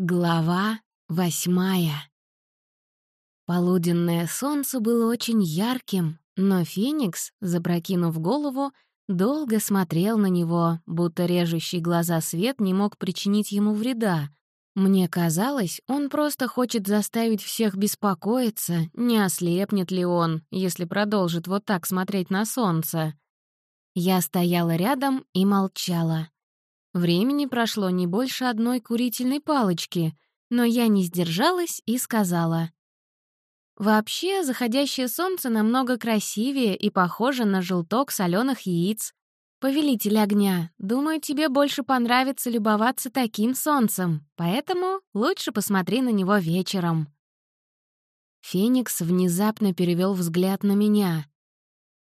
Глава восьмая Полуденное солнце было очень ярким, но Феникс, запрокинув голову, долго смотрел на него, будто режущий глаза свет не мог причинить ему вреда. Мне казалось, он просто хочет заставить всех беспокоиться, не ослепнет ли он, если продолжит вот так смотреть на солнце. Я стояла рядом и молчала. Времени прошло не больше одной курительной палочки, но я не сдержалась и сказала. «Вообще, заходящее солнце намного красивее и похоже на желток соленых яиц. Повелитель огня, думаю, тебе больше понравится любоваться таким солнцем, поэтому лучше посмотри на него вечером». Феникс внезапно перевел взгляд на меня.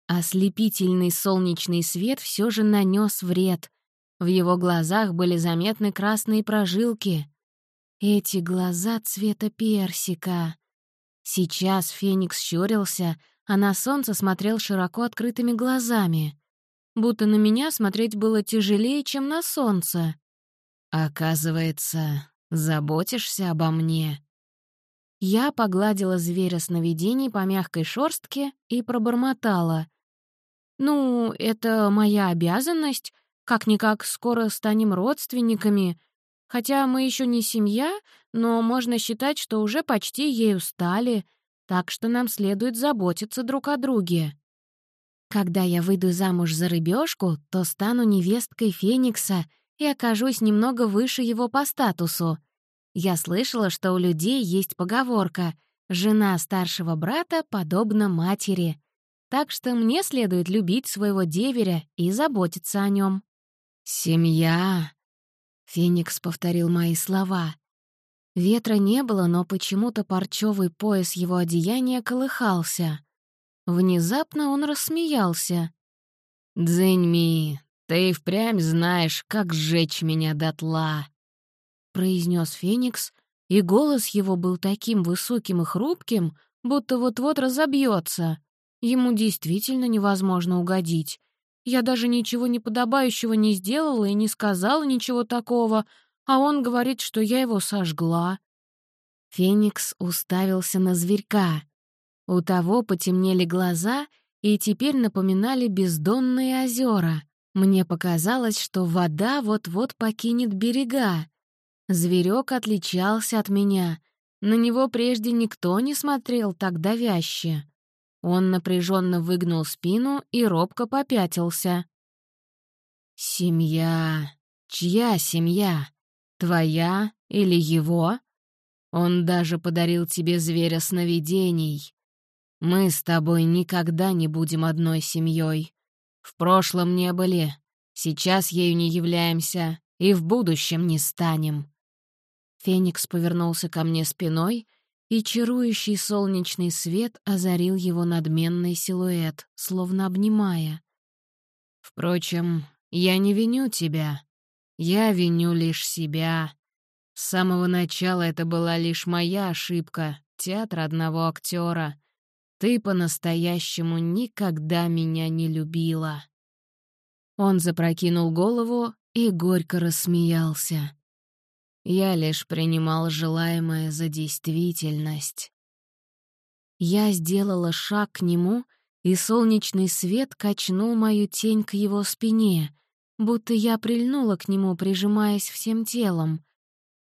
Ослепительный солнечный свет все же нанес вред, в его глазах были заметны красные прожилки. Эти глаза цвета персика. Сейчас Феникс щурился, а на солнце смотрел широко открытыми глазами. Будто на меня смотреть было тяжелее, чем на солнце. «Оказывается, заботишься обо мне?» Я погладила зверя сновидений по мягкой шорстке и пробормотала. «Ну, это моя обязанность как-никак скоро станем родственниками. Хотя мы еще не семья, но можно считать, что уже почти ею стали, так что нам следует заботиться друг о друге. Когда я выйду замуж за рыбешку, то стану невесткой Феникса и окажусь немного выше его по статусу. Я слышала, что у людей есть поговорка «жена старшего брата подобна матери», так что мне следует любить своего деверя и заботиться о нем. «Семья!» — Феникс повторил мои слова. Ветра не было, но почему-то парчевый пояс его одеяния колыхался. Внезапно он рассмеялся. «Дзэньми, ты впрямь знаешь, как сжечь меня дотла!» — произнес Феникс, и голос его был таким высоким и хрупким, будто вот-вот разобьется. Ему действительно невозможно угодить. Я даже ничего неподобающего не сделала и не сказала ничего такого, а он говорит, что я его сожгла. Феникс уставился на зверька. У того потемнели глаза и теперь напоминали бездонные озера. Мне показалось, что вода вот-вот покинет берега. Зверек отличался от меня. На него прежде никто не смотрел так давяще. Он напряженно выгнул спину и робко попятился. «Семья? Чья семья? Твоя или его? Он даже подарил тебе зверя сновидений. Мы с тобой никогда не будем одной семьей. В прошлом не были, сейчас ею не являемся и в будущем не станем». Феникс повернулся ко мне спиной и чарующий солнечный свет озарил его надменный силуэт, словно обнимая. «Впрочем, я не виню тебя. Я виню лишь себя. С самого начала это была лишь моя ошибка, театр одного актера. Ты по-настоящему никогда меня не любила». Он запрокинул голову и горько рассмеялся. Я лишь принимал желаемое за действительность. Я сделала шаг к нему, и солнечный свет качнул мою тень к его спине, будто я прильнула к нему, прижимаясь всем телом.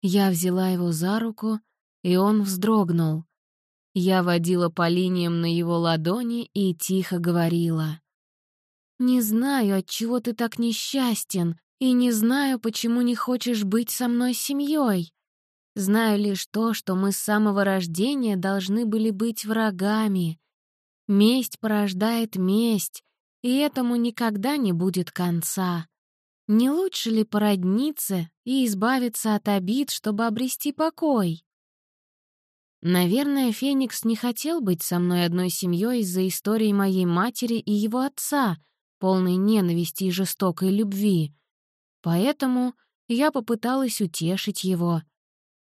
Я взяла его за руку, и он вздрогнул. Я водила по линиям на его ладони и тихо говорила. «Не знаю, от чего ты так несчастен, и не знаю, почему не хочешь быть со мной семьей. Знаю лишь то, что мы с самого рождения должны были быть врагами. Месть порождает месть, и этому никогда не будет конца. Не лучше ли породниться и избавиться от обид, чтобы обрести покой? Наверное, Феникс не хотел быть со мной одной семьей из-за истории моей матери и его отца, полной ненависти и жестокой любви. Поэтому я попыталась утешить его.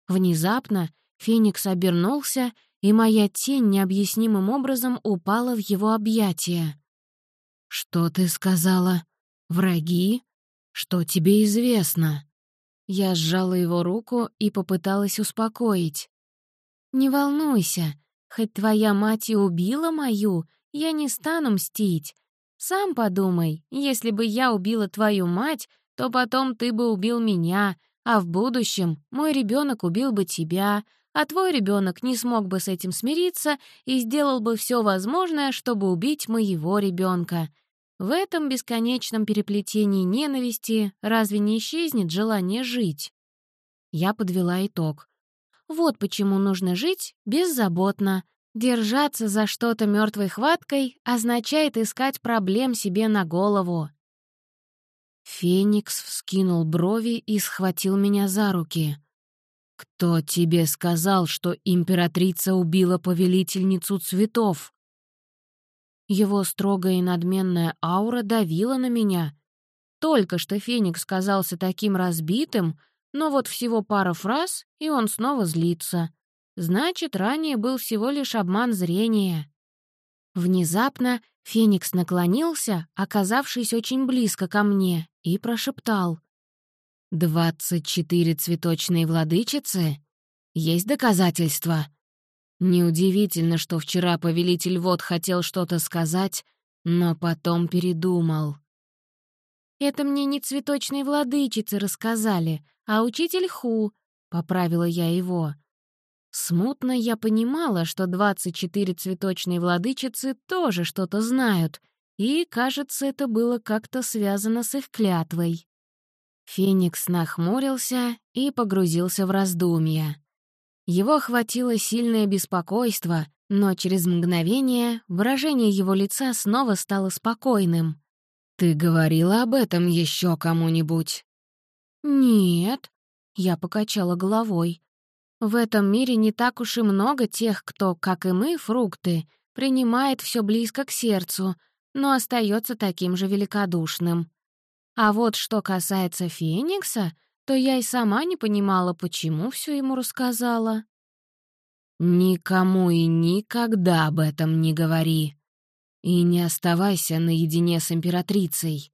Внезапно Феникс обернулся, и моя тень необъяснимым образом упала в его объятия. «Что ты сказала? Враги? Что тебе известно?» Я сжала его руку и попыталась успокоить. «Не волнуйся, хоть твоя мать и убила мою, я не стану мстить. Сам подумай, если бы я убила твою мать, то потом ты бы убил меня, а в будущем мой ребенок убил бы тебя, а твой ребенок не смог бы с этим смириться и сделал бы все возможное, чтобы убить моего ребенка. В этом бесконечном переплетении ненависти разве не исчезнет желание жить? Я подвела итог. Вот почему нужно жить беззаботно. Держаться за что-то мертвой хваткой означает искать проблем себе на голову. Феникс вскинул брови и схватил меня за руки. «Кто тебе сказал, что императрица убила повелительницу цветов?» Его строгая и надменная аура давила на меня. Только что Феникс казался таким разбитым, но вот всего пара фраз, и он снова злится. Значит, ранее был всего лишь обман зрения. Внезапно Феникс наклонился, оказавшись очень близко ко мне, и прошептал. «Двадцать четыре цветочные владычицы? Есть доказательства?» Неудивительно, что вчера повелитель вод хотел что-то сказать, но потом передумал. «Это мне не цветочные владычицы рассказали, а учитель Ху», — поправила я его. Смутно я понимала, что 24 цветочные владычицы тоже что-то знают, и, кажется, это было как-то связано с их клятвой. Феникс нахмурился и погрузился в раздумья. Его охватило сильное беспокойство, но через мгновение выражение его лица снова стало спокойным. «Ты говорила об этом еще кому-нибудь?» «Нет», — я покачала головой. В этом мире не так уж и много тех, кто, как и мы, фрукты, принимает все близко к сердцу, но остается таким же великодушным. А вот что касается Феникса, то я и сама не понимала, почему все ему рассказала. «Никому и никогда об этом не говори. И не оставайся наедине с императрицей».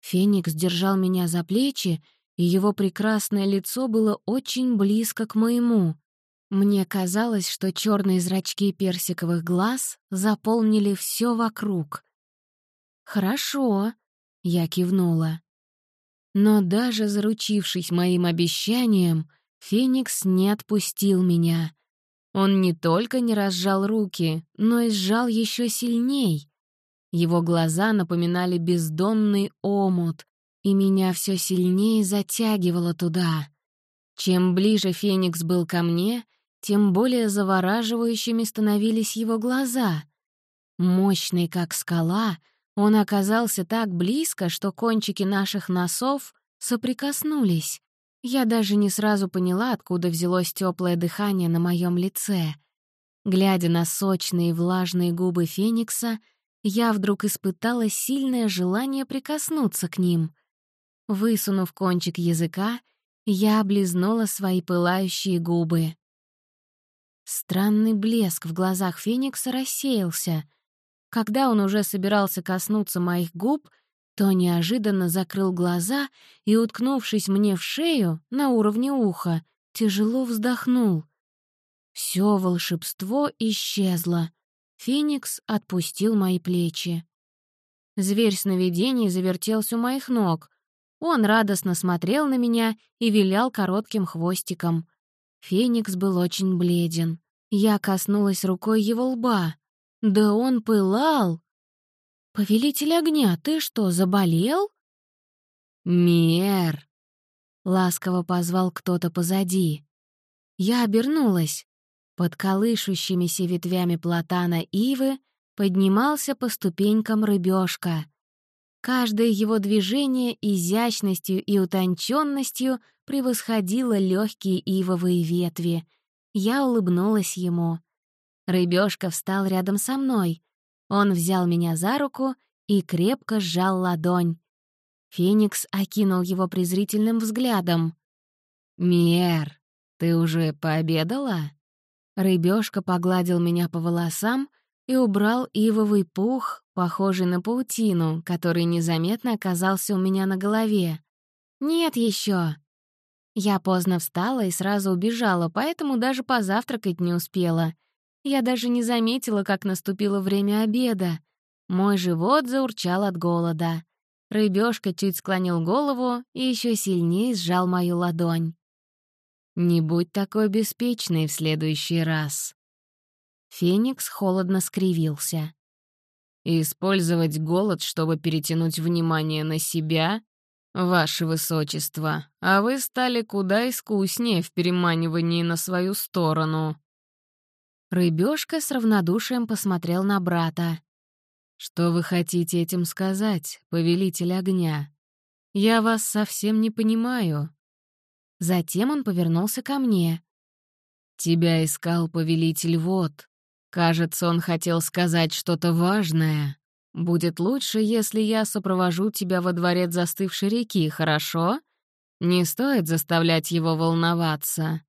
Феникс держал меня за плечи и его прекрасное лицо было очень близко к моему. Мне казалось, что черные зрачки персиковых глаз заполнили все вокруг. «Хорошо», — я кивнула. Но даже заручившись моим обещанием, Феникс не отпустил меня. Он не только не разжал руки, но и сжал еще сильней. Его глаза напоминали бездонный омут, и меня все сильнее затягивало туда. Чем ближе Феникс был ко мне, тем более завораживающими становились его глаза. Мощный, как скала, он оказался так близко, что кончики наших носов соприкоснулись. Я даже не сразу поняла, откуда взялось теплое дыхание на моем лице. Глядя на сочные влажные губы Феникса, я вдруг испытала сильное желание прикоснуться к ним — Высунув кончик языка, я облизнула свои пылающие губы. Странный блеск в глазах Феникса рассеялся. Когда он уже собирался коснуться моих губ, то неожиданно закрыл глаза и, уткнувшись мне в шею на уровне уха, тяжело вздохнул. Все волшебство исчезло. Феникс отпустил мои плечи. Зверь сновидений завертелся у моих ног. Он радостно смотрел на меня и вилял коротким хвостиком. Феникс был очень бледен. Я коснулась рукой его лба. Да он пылал! «Повелитель огня, ты что, заболел?» «Мер!» — ласково позвал кто-то позади. Я обернулась. Под колышущимися ветвями платана ивы поднимался по ступенькам рыбешка. Каждое его движение изящностью и утонченностью превосходило легкие ивовые ветви. Я улыбнулась ему. Рыбешка встал рядом со мной. Он взял меня за руку и крепко сжал ладонь. Феникс окинул его презрительным взглядом. «Миэр, ты уже пообедала?» Рыбешка погладил меня по волосам и убрал ивовый пух, похожий на паутину, который незаметно оказался у меня на голове. «Нет еще!» Я поздно встала и сразу убежала, поэтому даже позавтракать не успела. Я даже не заметила, как наступило время обеда. Мой живот заурчал от голода. Рыбёшка чуть склонил голову и еще сильнее сжал мою ладонь. «Не будь такой беспечной в следующий раз». Феникс холодно скривился. «Использовать голод, чтобы перетянуть внимание на себя «Ваше высочество, а вы стали куда искуснее в переманивании на свою сторону». Рыбёшка с равнодушием посмотрел на брата. «Что вы хотите этим сказать, повелитель огня? Я вас совсем не понимаю». Затем он повернулся ко мне. «Тебя искал повелитель вод. Кажется, он хотел сказать что-то важное. Будет лучше, если я сопровожу тебя во дворец застывшей реки, хорошо? Не стоит заставлять его волноваться».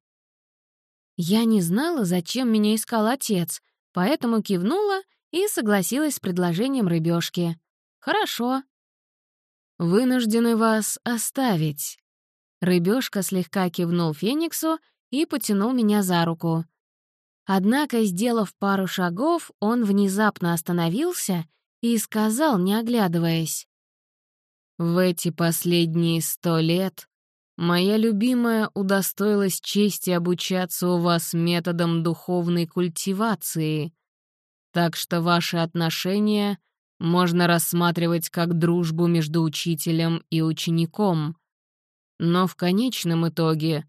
Я не знала, зачем меня искал отец, поэтому кивнула и согласилась с предложением рыбешки. «Хорошо». «Вынуждены вас оставить». Рыбешка слегка кивнул Фениксу и потянул меня за руку. Однако, сделав пару шагов, он внезапно остановился и сказал, не оглядываясь. «В эти последние сто лет моя любимая удостоилась чести обучаться у вас методом духовной культивации, так что ваши отношения можно рассматривать как дружбу между учителем и учеником. Но в конечном итоге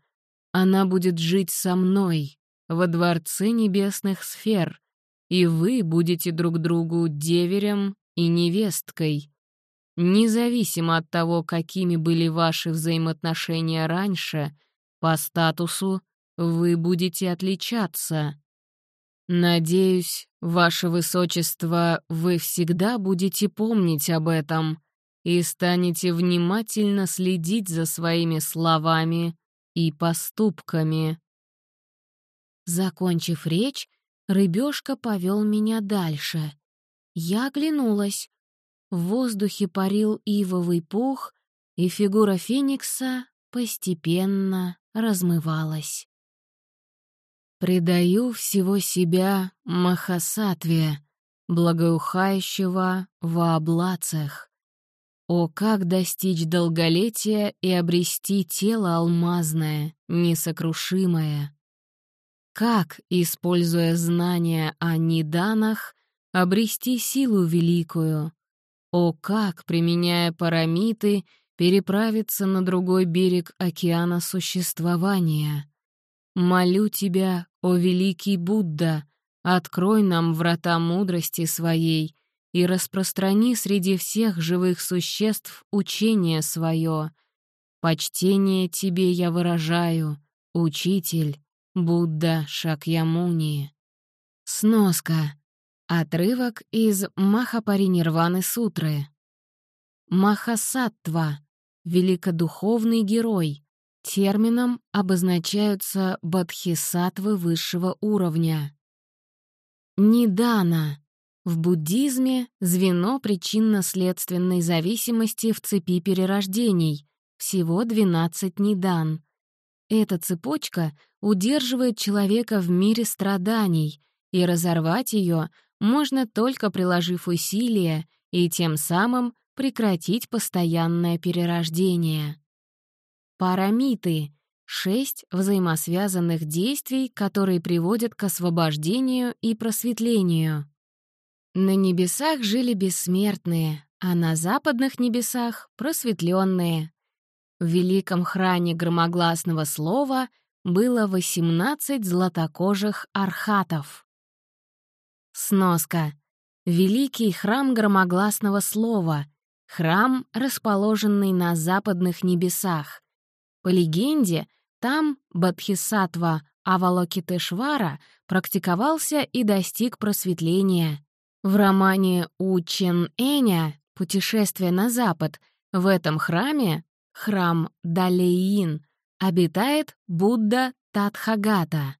она будет жить со мной во Дворце Небесных Сфер, и вы будете друг другу деверем и невесткой. Независимо от того, какими были ваши взаимоотношения раньше, по статусу вы будете отличаться. Надеюсь, ваше высочество, вы всегда будете помнить об этом и станете внимательно следить за своими словами и поступками. Закончив речь, Рыбешка повел меня дальше. Я оглянулась. В воздухе парил ивовый пух, и фигура Феникса постепенно размывалась. «Предаю всего себя Махасатве, благоухающего в облацах. О, как достичь долголетия и обрести тело алмазное, несокрушимое!» Как, используя знания о неданах, обрести силу великую? О, как, применяя парамиты, переправиться на другой берег океана существования? Молю тебя, о великий Будда, открой нам врата мудрости своей и распространи среди всех живых существ учение свое. Почтение тебе я выражаю, учитель, Будда Шакьямуни. Сноска. Отрывок из Махапаринирваны Сутры. Махасаттва — великодуховный герой. Термином обозначаются бодхисаттвы высшего уровня. Нидана — в буддизме звено причинно-следственной зависимости в цепи перерождений, всего 12 нидан. Эта цепочка удерживает человека в мире страданий, и разорвать ее можно только приложив усилия и тем самым прекратить постоянное перерождение. Парамиты — шесть взаимосвязанных действий, которые приводят к освобождению и просветлению. На небесах жили бессмертные, а на западных небесах — просветленные. В великом храме громогласного слова было 18 златокожих архатов. Сноска. Великий храм громогласного слова. Храм, расположенный на западных небесах. По легенде, там Бадхисатва Авалокитешвара практиковался и достиг просветления. В романе «Учен Эня. Путешествие на запад» в этом храме храм Далеин, обитает Будда Татхагата.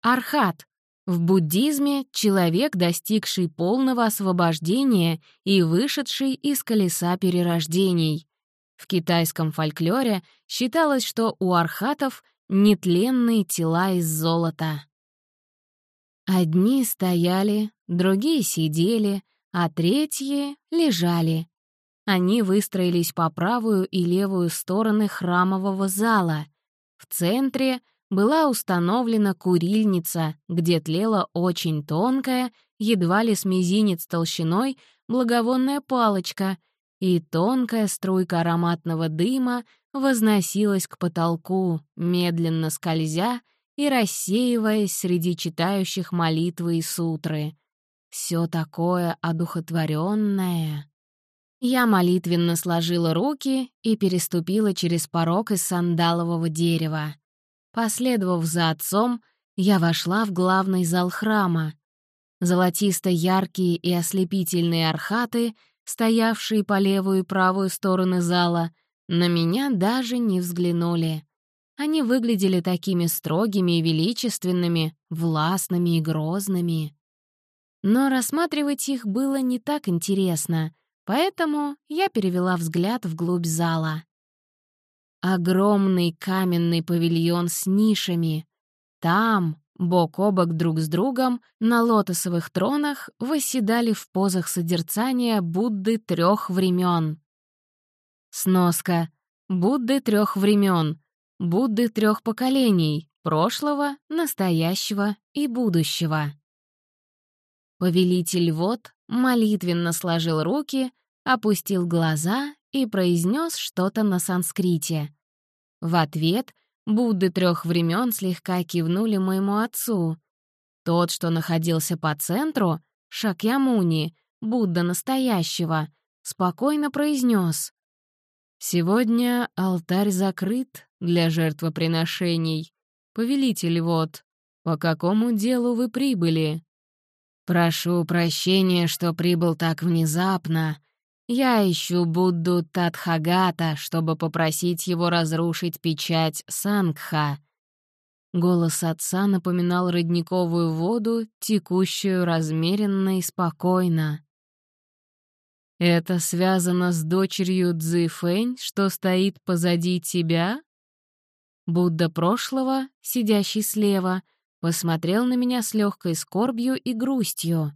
Архат — в буддизме человек, достигший полного освобождения и вышедший из колеса перерождений. В китайском фольклоре считалось, что у архатов нетленные тела из золота. Одни стояли, другие сидели, а третьи лежали. Они выстроились по правую и левую стороны храмового зала. В центре была установлена курильница, где тлела очень тонкая, едва ли с мизинец толщиной, благовонная палочка, и тонкая струйка ароматного дыма возносилась к потолку, медленно скользя и рассеиваясь среди читающих молитвы и сутры. Все такое одухотворенное. Я молитвенно сложила руки и переступила через порог из сандалового дерева. Последовав за отцом, я вошла в главный зал храма. Золотисто-яркие и ослепительные архаты, стоявшие по левую и правую стороны зала, на меня даже не взглянули. Они выглядели такими строгими и величественными, властными и грозными. Но рассматривать их было не так интересно, поэтому я перевела взгляд вглубь зала. Огромный каменный павильон с нишами. Там, бок о бок друг с другом, на лотосовых тронах восседали в позах созерцания Будды трех времен. Сноска. Будды трех времен. Будды трех поколений — прошлого, настоящего и будущего. Повелитель вод молитвенно сложил руки, опустил глаза и произнес что-то на санскрите. В ответ Будды трех времен слегка кивнули моему отцу. Тот, что находился по центру, Шакьямуни, Будда настоящего, спокойно произнес: «Сегодня алтарь закрыт для жертвоприношений. Повелитель вот, по какому делу вы прибыли?» «Прошу прощения, что прибыл так внезапно. Я ищу Будду Тадхагата, чтобы попросить его разрушить печать Сангха». Голос отца напоминал родниковую воду, текущую размеренно и спокойно. «Это связано с дочерью Цзы Фэнь, что стоит позади тебя?» Будда прошлого, сидящий слева, посмотрел на меня с легкой скорбью и грустью.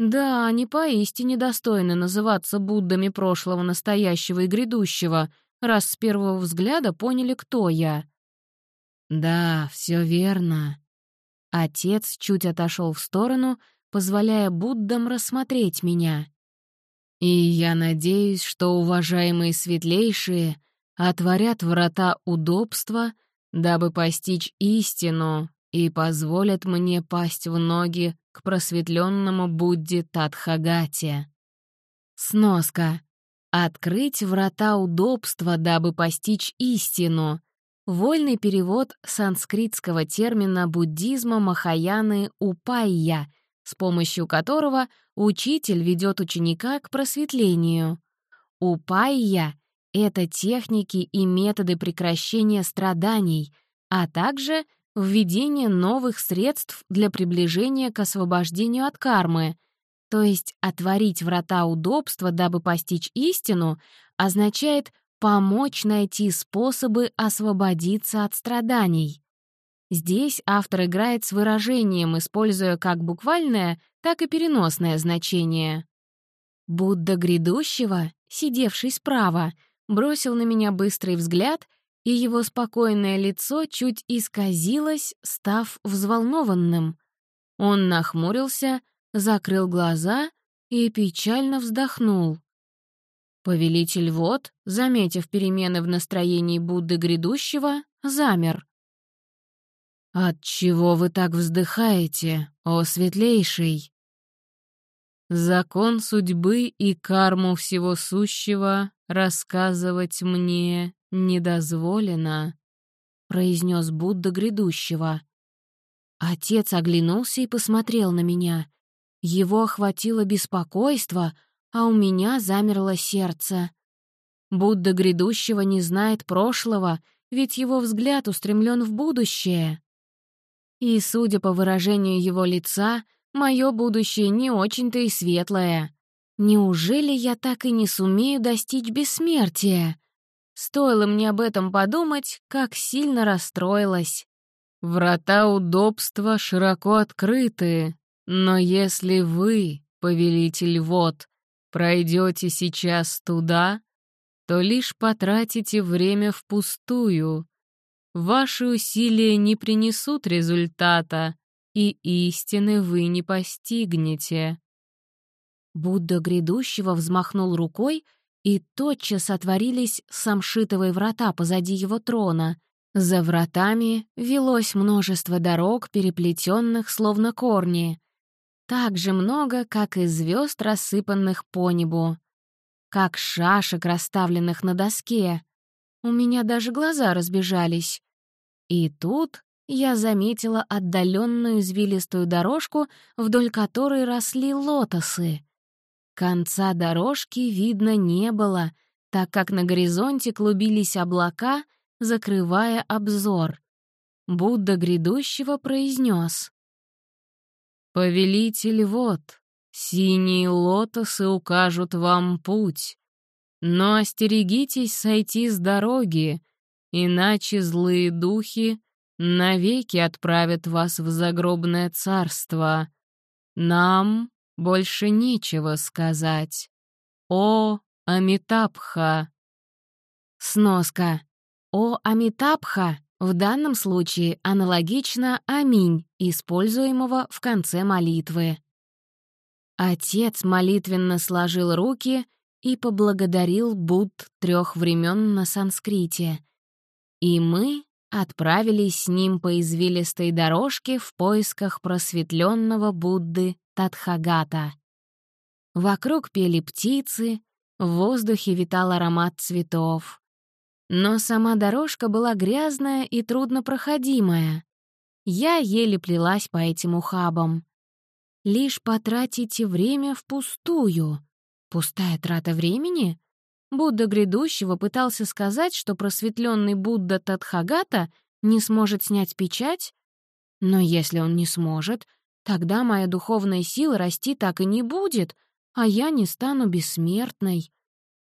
Да, они поистине достойны называться Буддами прошлого, настоящего и грядущего, раз с первого взгляда поняли, кто я. Да, все верно. Отец чуть отошел в сторону, позволяя Буддам рассмотреть меня. И я надеюсь, что уважаемые светлейшие отворят врата удобства, дабы постичь истину и позволят мне пасть в ноги к просветленному Будде Тадхагате. Сноска. Открыть врата удобства, дабы постичь истину. Вольный перевод санскритского термина буддизма Махаяны «упайя», с помощью которого учитель ведет ученика к просветлению. Упайя — это техники и методы прекращения страданий, а также — введение новых средств для приближения к освобождению от кармы, то есть отворить врата удобства, дабы постичь истину, означает помочь найти способы освободиться от страданий. Здесь автор играет с выражением, используя как буквальное, так и переносное значение. Будда грядущего, сидевший справа, бросил на меня быстрый взгляд — и его спокойное лицо чуть исказилось, став взволнованным. Он нахмурился, закрыл глаза и печально вздохнул. Повелитель вод, заметив перемены в настроении Будды грядущего, замер. «Отчего вы так вздыхаете, о светлейший?» «Закон судьбы и карму всего сущего рассказывать мне «Не дозволено», — произнес Будда грядущего. Отец оглянулся и посмотрел на меня. Его охватило беспокойство, а у меня замерло сердце. Будда грядущего не знает прошлого, ведь его взгляд устремлен в будущее. И, судя по выражению его лица, мое будущее не очень-то и светлое. Неужели я так и не сумею достичь бессмертия? Стоило мне об этом подумать, как сильно расстроилась. «Врата удобства широко открыты, но если вы, повелитель вод, пройдете сейчас туда, то лишь потратите время впустую. Ваши усилия не принесут результата, и истины вы не постигнете». Будда грядущего взмахнул рукой, и тотчас отворились самшитовые врата позади его трона. За вратами велось множество дорог, переплетенных словно корни. Так же много, как и звезд, рассыпанных по небу как шашек, расставленных на доске. У меня даже глаза разбежались. И тут я заметила отдаленную извилистую дорожку, вдоль которой росли лотосы. Конца дорожки видно не было, так как на горизонте клубились облака, закрывая обзор. Будда грядущего произнес: «Повелитель вот, Синие лотосы укажут вам путь. Но остерегитесь сойти с дороги, иначе злые духи навеки отправят вас в загробное царство. Нам больше нечего сказать. О, Амитабха! Сноска. О, Амитабха в данном случае аналогично «Аминь», используемого в конце молитвы. Отец молитвенно сложил руки и поблагодарил Будд трех времен на санскрите. И мы отправились с ним по извилистой дорожке в поисках просветленного Будды Тадхагата. Вокруг пели птицы, в воздухе витал аромат цветов. Но сама дорожка была грязная и труднопроходимая. Я еле плелась по этим ухабам лишь потратите время впустую. Пустая трата времени? Будда грядущего пытался сказать, что просветленный Будда Тадхагата не сможет снять печать? Но если он не сможет, тогда моя духовная сила расти так и не будет, а я не стану бессмертной.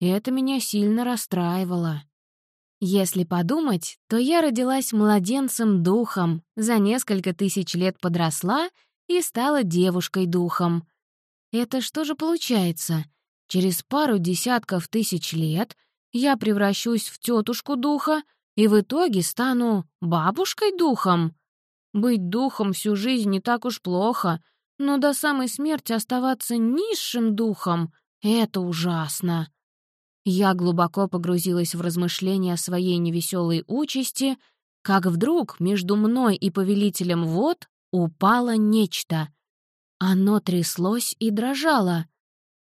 Это меня сильно расстраивало. Если подумать, то я родилась младенцем-духом, за несколько тысяч лет подросла и стала девушкой-духом. Это что же получается? Через пару десятков тысяч лет я превращусь в тетушку духа и в итоге стану бабушкой-духом? Быть духом всю жизнь не так уж плохо, но до самой смерти оставаться низшим духом — это ужасно. Я глубоко погрузилась в размышления о своей невеселой участи, как вдруг между мной и повелителем вод упало нечто. Оно тряслось и дрожало.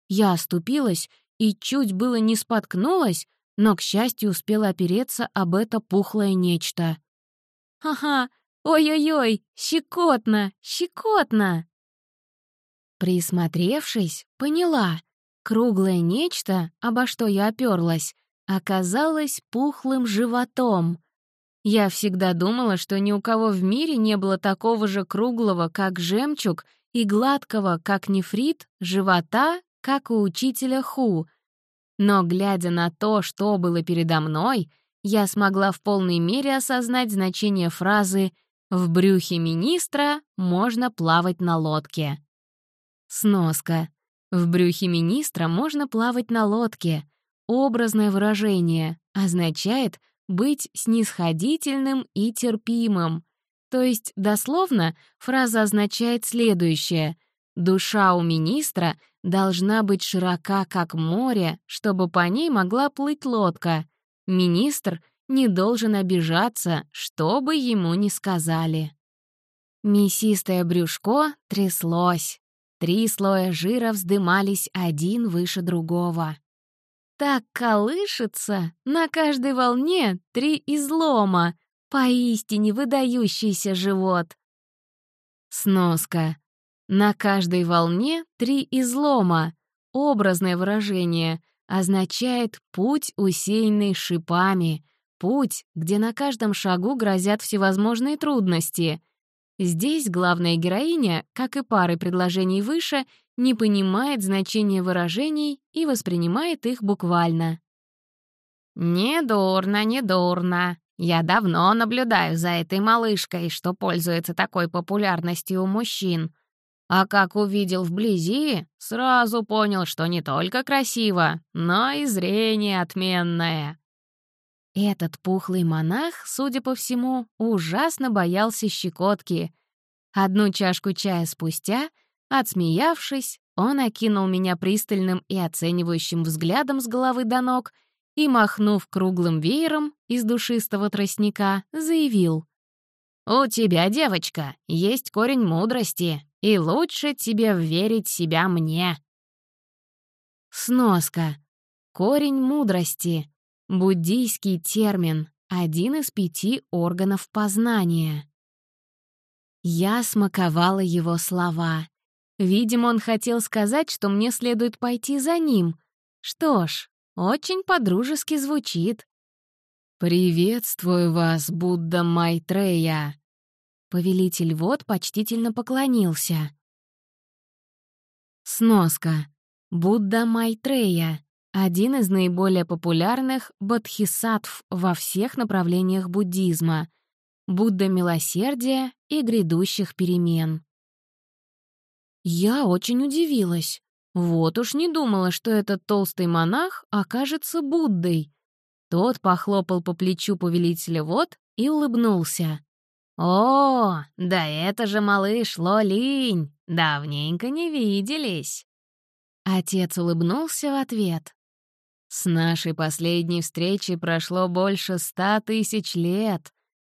Я оступилась и чуть было не споткнулась, но, к счастью, успела опереться об это пухлое нечто. «Ага, ой-ой-ой, щекотно, щекотно!» Присмотревшись, поняла. Круглое нечто, обо что я оперлась, оказалось пухлым животом. Я всегда думала, что ни у кого в мире не было такого же круглого, как жемчуг, и гладкого, как нефрит, живота, как у учителя Ху. Но, глядя на то, что было передо мной, я смогла в полной мере осознать значение фразы «В брюхе министра можно плавать на лодке». Сноска. «В брюхе министра можно плавать на лодке» — образное выражение, означает — быть снисходительным и терпимым. То есть, дословно, фраза означает следующее. «Душа у министра должна быть широка, как море, чтобы по ней могла плыть лодка. Министр не должен обижаться, что бы ему ни сказали». Мясистое брюшко тряслось. Три слоя жира вздымались один выше другого так колышется, на каждой волне три излома, поистине выдающийся живот. Сноска. На каждой волне три излома, образное выражение, означает путь, усеянный шипами, путь, где на каждом шагу грозят всевозможные трудности. Здесь главная героиня, как и пары предложений выше, не понимает значения выражений и воспринимает их буквально. «Недурно, недурно. Я давно наблюдаю за этой малышкой, что пользуется такой популярностью у мужчин. А как увидел вблизи, сразу понял, что не только красиво, но и зрение отменное». Этот пухлый монах, судя по всему, ужасно боялся щекотки. Одну чашку чая спустя, отсмеявшись, он окинул меня пристальным и оценивающим взглядом с головы до ног и, махнув круглым веером из душистого тростника, заявил. «У тебя, девочка, есть корень мудрости, и лучше тебе верить себя мне». Сноска. Корень мудрости. Буддийский термин, один из пяти органов познания. Я смаковала его слова. Видимо, он хотел сказать, что мне следует пойти за ним. Что ж, очень подружески звучит. «Приветствую вас, Будда Майтрея!» Повелитель вод почтительно поклонился. Сноска. Будда Майтрея — один из наиболее популярных бодхисаттв во всех направлениях буддизма, Будда милосердия и грядущих перемен. Я очень удивилась. Вот уж не думала, что этот толстый монах окажется Буддой. Тот похлопал по плечу повелителя вод и улыбнулся. «О, да это же малыш Лолинь! Давненько не виделись!» Отец улыбнулся в ответ. «С нашей последней встречи прошло больше ста тысяч лет.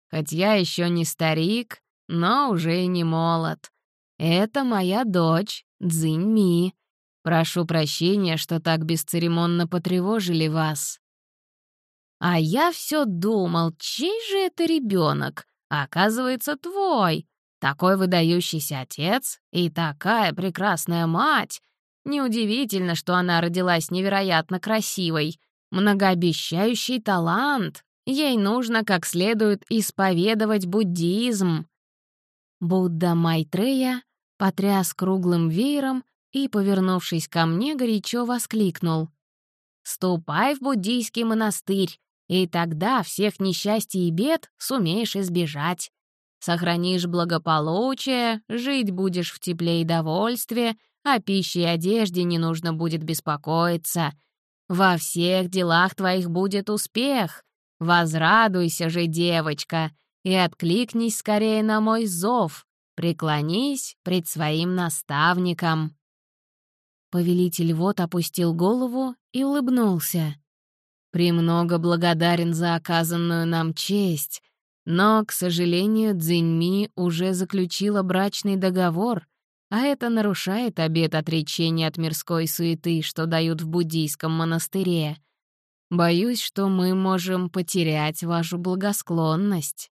Хоть я еще не старик, но уже и не молод. Это моя дочь, Цзиньми. Прошу прощения, что так бесцеремонно потревожили вас. А я все думал, чей же это ребенок? Оказывается, твой. Такой выдающийся отец и такая прекрасная мать. Неудивительно, что она родилась невероятно красивой. Многообещающий талант. Ей нужно как следует исповедовать буддизм. Будда Майтрея потряс круглым веером и, повернувшись ко мне, горячо воскликнул. «Ступай в буддийский монастырь, и тогда всех несчастий и бед сумеешь избежать. Сохранишь благополучие, жить будешь в тепле и довольстве, о пище и одежде не нужно будет беспокоиться. Во всех делах твоих будет успех. Возрадуйся же, девочка, и откликнись скорее на мой зов. Преклонись пред своим наставником». Повелитель вот опустил голову и улыбнулся. «Премного благодарен за оказанную нам честь, но, к сожалению, Цзиньми уже заключила брачный договор, а это нарушает обет отречения от мирской суеты, что дают в буддийском монастыре. Боюсь, что мы можем потерять вашу благосклонность».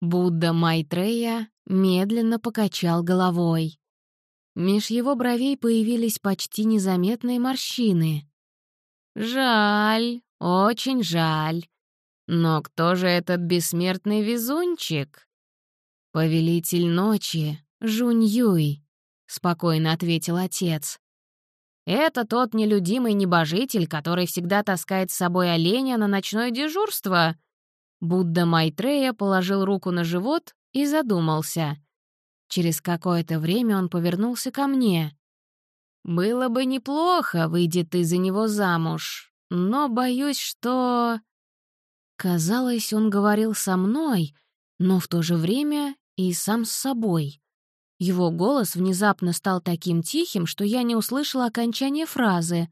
Будда Майтрея медленно покачал головой. Меж его бровей появились почти незаметные морщины. «Жаль, очень жаль. Но кто же этот бессмертный везунчик?» «Повелитель ночи, Жунь Юй», — спокойно ответил отец. «Это тот нелюдимый небожитель, который всегда таскает с собой оленя на ночное дежурство», Будда Майтрея положил руку на живот и задумался. Через какое-то время он повернулся ко мне. «Было бы неплохо, выйдет ты за него замуж, но боюсь, что...» Казалось, он говорил со мной, но в то же время и сам с собой. Его голос внезапно стал таким тихим, что я не услышала окончания фразы.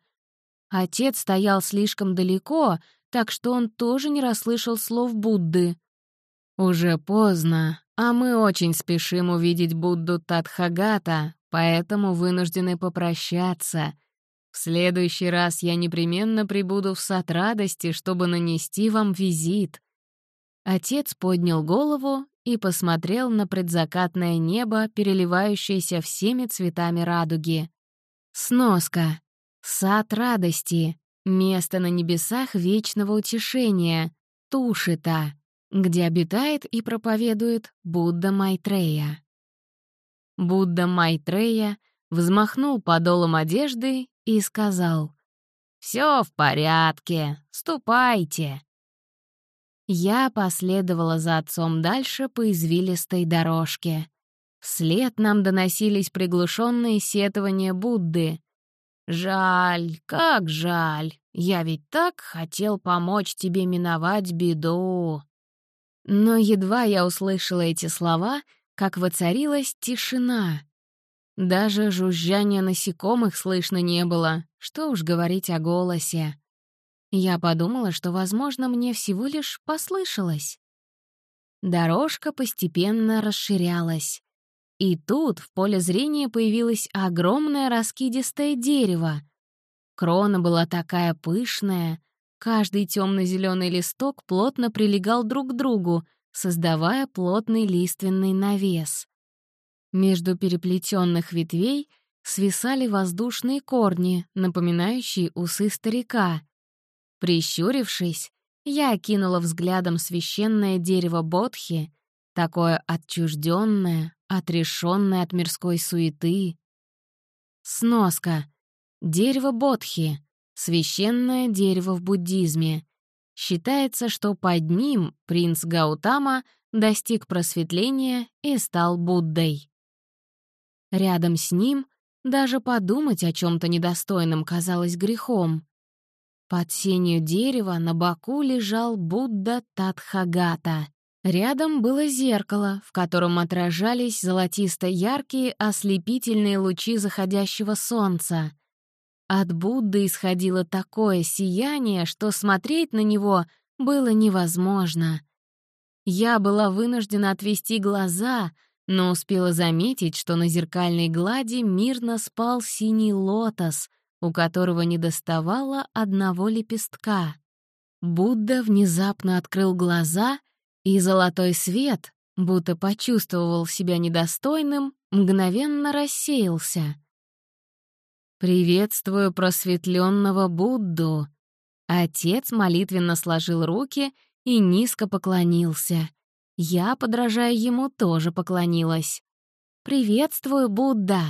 Отец стоял слишком далеко, так что он тоже не расслышал слов Будды. «Уже поздно, а мы очень спешим увидеть Будду Тадхагата, поэтому вынуждены попрощаться. В следующий раз я непременно прибуду в сад радости, чтобы нанести вам визит». Отец поднял голову и посмотрел на предзакатное небо, переливающееся всеми цветами радуги. Сноска. Сад радости. Место на небесах вечного утешения, Тушита, где обитает и проповедует Будда Майтрея. Будда Майтрея взмахнул подолом одежды и сказал, Все в порядке, ступайте». Я последовала за отцом дальше по извилистой дорожке. Вслед нам доносились приглушенные сетования Будды. «Жаль, как жаль! Я ведь так хотел помочь тебе миновать беду!» Но едва я услышала эти слова, как воцарилась тишина. Даже жужжания насекомых слышно не было, что уж говорить о голосе. Я подумала, что, возможно, мне всего лишь послышалось. Дорожка постепенно расширялась. И тут в поле зрения появилось огромное раскидистое дерево. Крона была такая пышная, каждый темно-зеленый листок плотно прилегал друг к другу, создавая плотный лиственный навес. Между переплетенных ветвей свисали воздушные корни, напоминающие усы старика. Прищурившись, я окинула взглядом священное дерево Бодхи, такое отчужденное, отрешенное от мирской суеты. Сноска. Дерево Бодхи — священное дерево в буддизме. Считается, что под ним принц Гаутама достиг просветления и стал Буддой. Рядом с ним даже подумать о чем то недостойном казалось грехом. Под сенью дерева на боку лежал Будда Татхагата. Рядом было зеркало, в котором отражались золотисто-яркие ослепительные лучи заходящего солнца. От Будды исходило такое сияние, что смотреть на него было невозможно. Я была вынуждена отвести глаза — но успела заметить, что на зеркальной глади мирно спал синий лотос, у которого не доставало одного лепестка. Будда внезапно открыл глаза, и золотой свет, будто почувствовал себя недостойным, мгновенно рассеялся. «Приветствую просветленного Будду!» Отец молитвенно сложил руки и низко поклонился. Я, подражая ему, тоже поклонилась. «Приветствую, Будда!»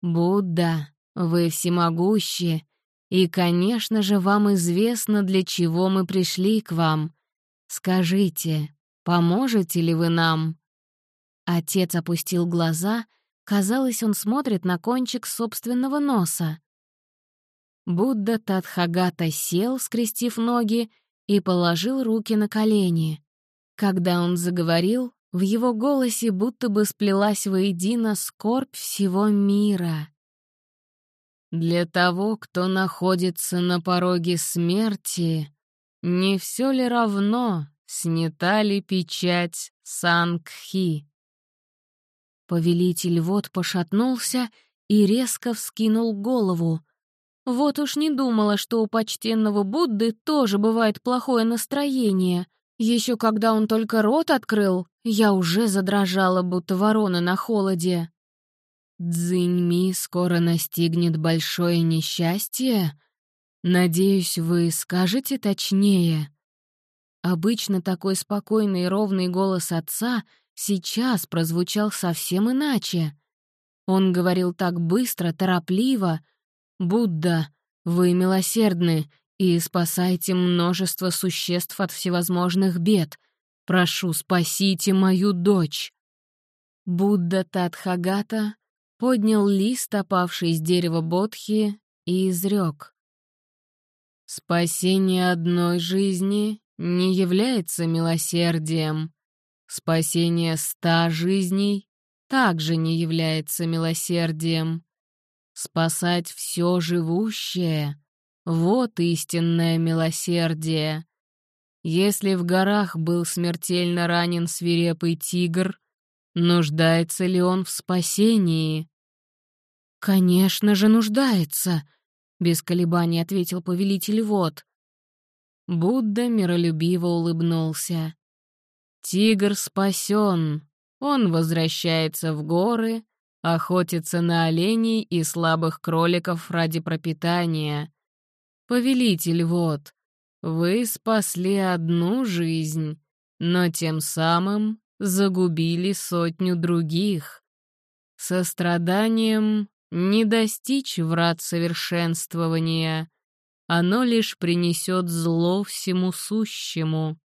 «Будда, вы всемогущие, и, конечно же, вам известно, для чего мы пришли к вам. Скажите, поможете ли вы нам?» Отец опустил глаза, казалось, он смотрит на кончик собственного носа. Будда Тадхагата сел, скрестив ноги, и положил руки на колени. Когда он заговорил, в его голосе будто бы сплелась воедино скорбь всего мира. «Для того, кто находится на пороге смерти, не все ли равно, снята ли печать Сангхи?» Повелитель вод пошатнулся и резко вскинул голову. Вот уж не думала, что у почтенного Будды тоже бывает плохое настроение — еще когда он только рот открыл, я уже задрожала, будто ворона на холоде. «Дзиньми скоро настигнет большое несчастье? Надеюсь, вы скажете точнее?» Обычно такой спокойный и ровный голос отца сейчас прозвучал совсем иначе. Он говорил так быстро, торопливо. «Будда, вы милосердны, и спасайте множество существ от всевозможных бед. Прошу, спасите мою дочь». Будда Татхагата поднял лист, опавший с дерева Бодхи, и изрек. «Спасение одной жизни не является милосердием. Спасение ста жизней также не является милосердием. Спасать все живущее вот истинное милосердие. Если в горах был смертельно ранен свирепый тигр, нуждается ли он в спасении? «Конечно же нуждается», — без колебаний ответил повелитель вод. Будда миролюбиво улыбнулся. «Тигр спасен. Он возвращается в горы, охотится на оленей и слабых кроликов ради пропитания. «Повелитель, вот, вы спасли одну жизнь, но тем самым загубили сотню других. Состраданием не достичь врат совершенствования, оно лишь принесет зло всему сущему.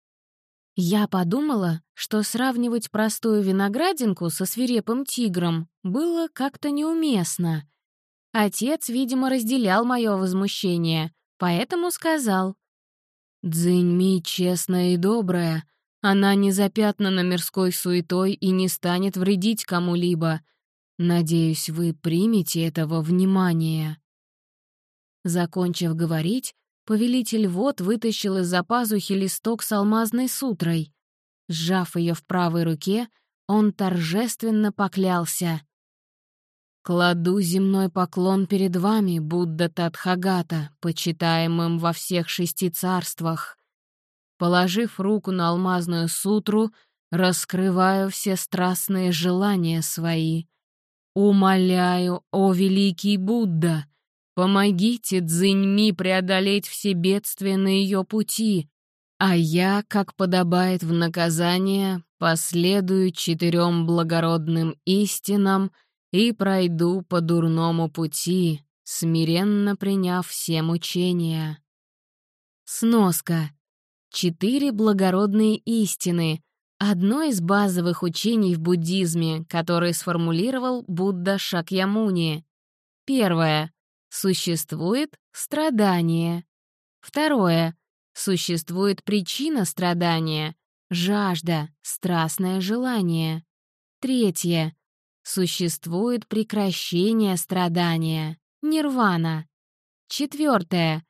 Я подумала, что сравнивать простую виноградинку со свирепым тигром было как-то неуместно. Отец, видимо, разделял мое возмущение, поэтому сказал. «Дзиньми честная и добрая. Она не запятнана мирской суетой и не станет вредить кому-либо. Надеюсь, вы примете этого внимания». Закончив говорить, повелитель вод вытащил из-за пазухи листок с алмазной сутрой. Сжав ее в правой руке, он торжественно поклялся — Кладу земной поклон перед вами, Будда Тадхагата, почитаемым во всех шести царствах. Положив руку на алмазную сутру, раскрываю все страстные желания свои. Умоляю, о великий Будда, помогите Цзиньми преодолеть все бедствия на ее пути, а я, как подобает в наказание, последую четырем благородным истинам — и пройду по дурному пути, смиренно приняв все мучения. Сноска. Четыре благородные истины — одно из базовых учений в буддизме, которое сформулировал Будда Шакьямуни. Первое. Существует страдание. Второе. Существует причина страдания — жажда, страстное желание. Третье. Существует прекращение страдания, нирвана. Четвертое.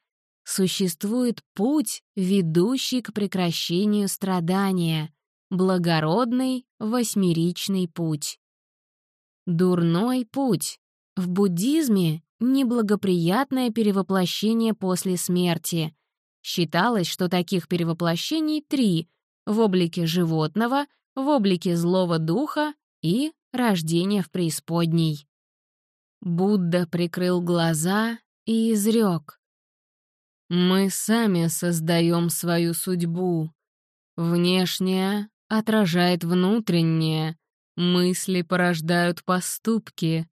Существует путь, ведущий к прекращению страдания, благородный восьмеричный путь. Дурной путь. В буддизме неблагоприятное перевоплощение после смерти. Считалось, что таких перевоплощений три — в облике животного, в облике злого духа и рождение в преисподней. Будда прикрыл глаза и изрек. «Мы сами создаем свою судьбу. Внешнее отражает внутреннее, мысли порождают поступки,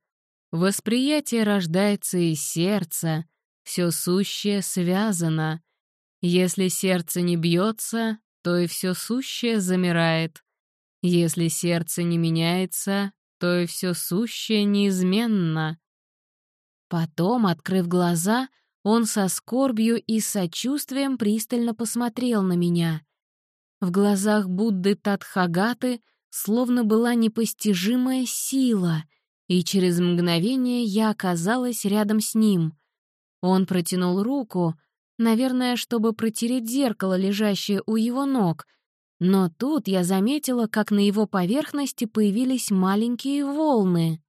восприятие рождается из сердца, все сущее связано. Если сердце не бьется, то и все сущее замирает. Если сердце не меняется, то и все сущее неизменно. Потом, открыв глаза, он со скорбью и сочувствием пристально посмотрел на меня. В глазах Будды Тадхагаты словно была непостижимая сила, и через мгновение я оказалась рядом с ним. Он протянул руку, наверное, чтобы протереть зеркало, лежащее у его ног — но тут я заметила, как на его поверхности появились маленькие волны.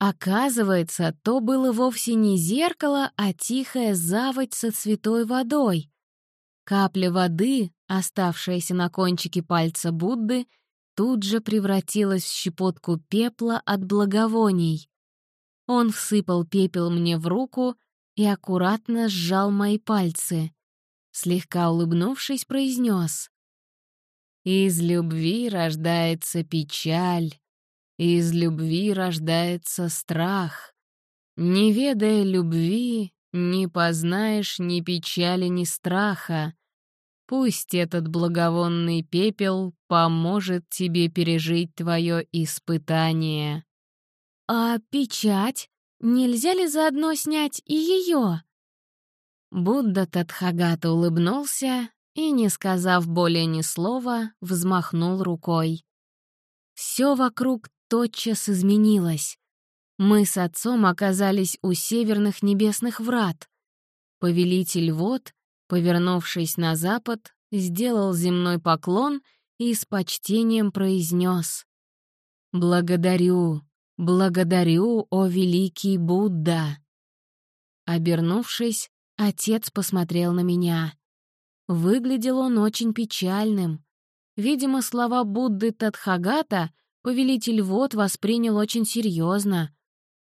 Оказывается, то было вовсе не зеркало, а тихая заводь со святой водой. Капля воды, оставшаяся на кончике пальца Будды, тут же превратилась в щепотку пепла от благовоний. Он всыпал пепел мне в руку и аккуратно сжал мои пальцы. Слегка улыбнувшись, произнес: из любви рождается печаль, из любви рождается страх. Не ведая любви, не познаешь ни печали, ни страха. Пусть этот благовонный пепел поможет тебе пережить твое испытание. А печать? Нельзя ли заодно снять и ее? Будда Тадхагата улыбнулся и, не сказав более ни слова, взмахнул рукой. Все вокруг тотчас изменилось. Мы с отцом оказались у северных небесных врат. Повелитель вод, повернувшись на запад, сделал земной поклон и с почтением произнес «Благодарю, благодарю, о великий Будда!» Обернувшись, отец посмотрел на меня. Выглядел он очень печальным. Видимо, слова Будды Тадхагата повелитель вод воспринял очень серьезно,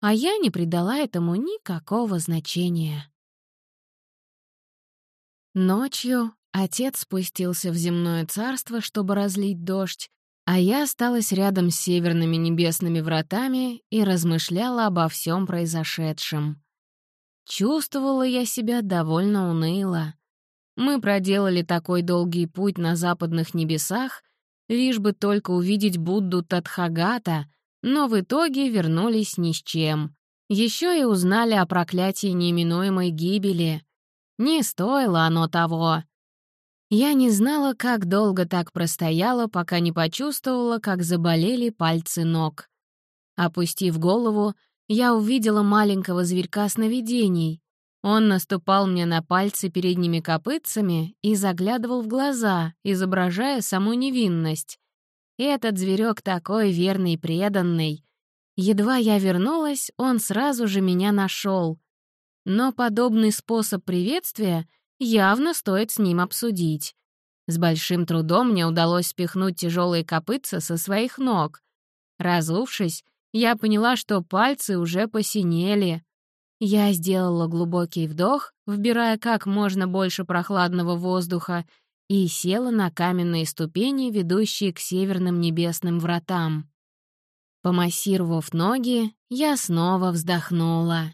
а я не придала этому никакого значения. Ночью отец спустился в земное царство, чтобы разлить дождь, а я осталась рядом с северными небесными вратами и размышляла обо всем произошедшем. Чувствовала я себя довольно уныло. Мы проделали такой долгий путь на западных небесах, лишь бы только увидеть Будду Тадхагата, но в итоге вернулись ни с чем. Еще и узнали о проклятии неминуемой гибели. Не стоило оно того. Я не знала, как долго так простояла, пока не почувствовала, как заболели пальцы ног. Опустив голову, я увидела маленького зверька сновидений. Он наступал мне на пальцы передними копытцами и заглядывал в глаза, изображая саму невинность. Этот зверек такой верный и преданный. Едва я вернулась, он сразу же меня нашел. Но подобный способ приветствия явно стоит с ним обсудить. С большим трудом мне удалось спихнуть тяжелые копытца со своих ног. Разувшись, я поняла, что пальцы уже посинели. Я сделала глубокий вдох, вбирая как можно больше прохладного воздуха, и села на каменные ступени, ведущие к северным небесным вратам. Помассировав ноги, я снова вздохнула.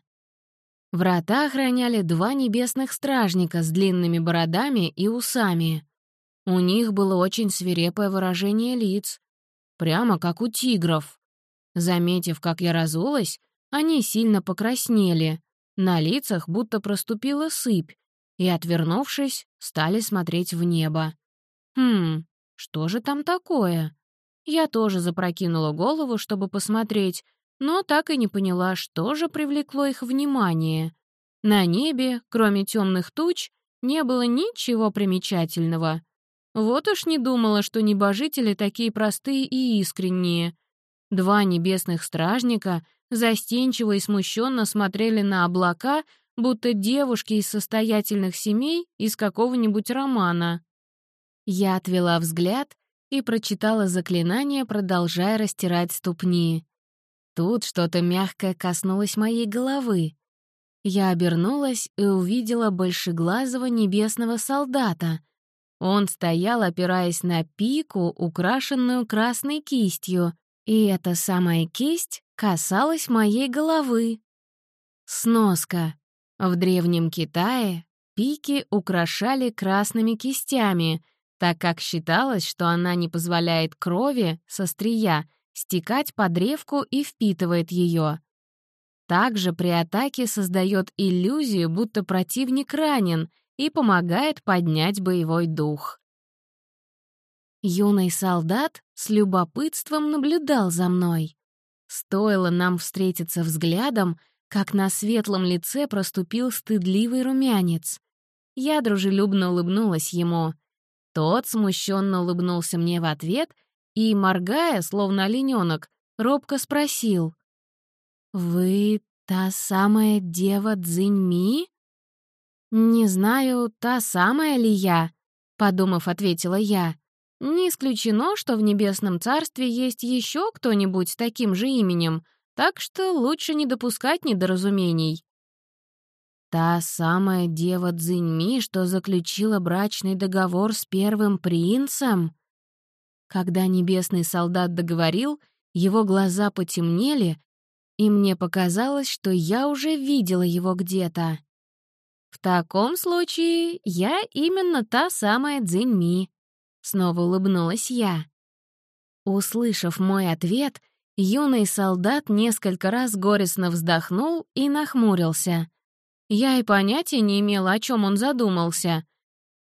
Врата охраняли два небесных стражника с длинными бородами и усами. У них было очень свирепое выражение лиц, прямо как у тигров. Заметив, как я разулась, они сильно покраснели, на лицах будто проступила сыпь, и, отвернувшись, стали смотреть в небо. «Хм, что же там такое?» Я тоже запрокинула голову, чтобы посмотреть, но так и не поняла, что же привлекло их внимание. На небе, кроме темных туч, не было ничего примечательного. Вот уж не думала, что небожители такие простые и искренние. Два небесных стражника застенчиво и смущенно смотрели на облака, будто девушки из состоятельных семей из какого-нибудь романа. Я отвела взгляд и прочитала заклинание, продолжая растирать ступни. Тут что-то мягкое коснулось моей головы. Я обернулась и увидела большеглазого небесного солдата. Он стоял, опираясь на пику, украшенную красной кистью, и эта самая кисть касалась моей головы. Сноска. В Древнем Китае пики украшали красными кистями, так как считалось, что она не позволяет крови со стрия стекать по древку и впитывает ее. Также при атаке создает иллюзию, будто противник ранен, и помогает поднять боевой дух. Юный солдат с любопытством наблюдал за мной. Стоило нам встретиться взглядом, как на светлом лице проступил стыдливый румянец. Я дружелюбно улыбнулась ему. Тот смущенно улыбнулся мне в ответ и, моргая, словно олененок, робко спросил. «Вы та самая дева Цзиньми?» «Не знаю, та самая ли я», — подумав, ответила я. Не исключено, что в Небесном Царстве есть еще кто-нибудь с таким же именем, так что лучше не допускать недоразумений. Та самая дева Цзиньми, что заключила брачный договор с первым принцем? Когда небесный солдат договорил, его глаза потемнели, и мне показалось, что я уже видела его где-то. В таком случае я именно та самая Цзиньми. Снова улыбнулась я. Услышав мой ответ, юный солдат несколько раз горестно вздохнул и нахмурился. Я и понятия не имела, о чем он задумался.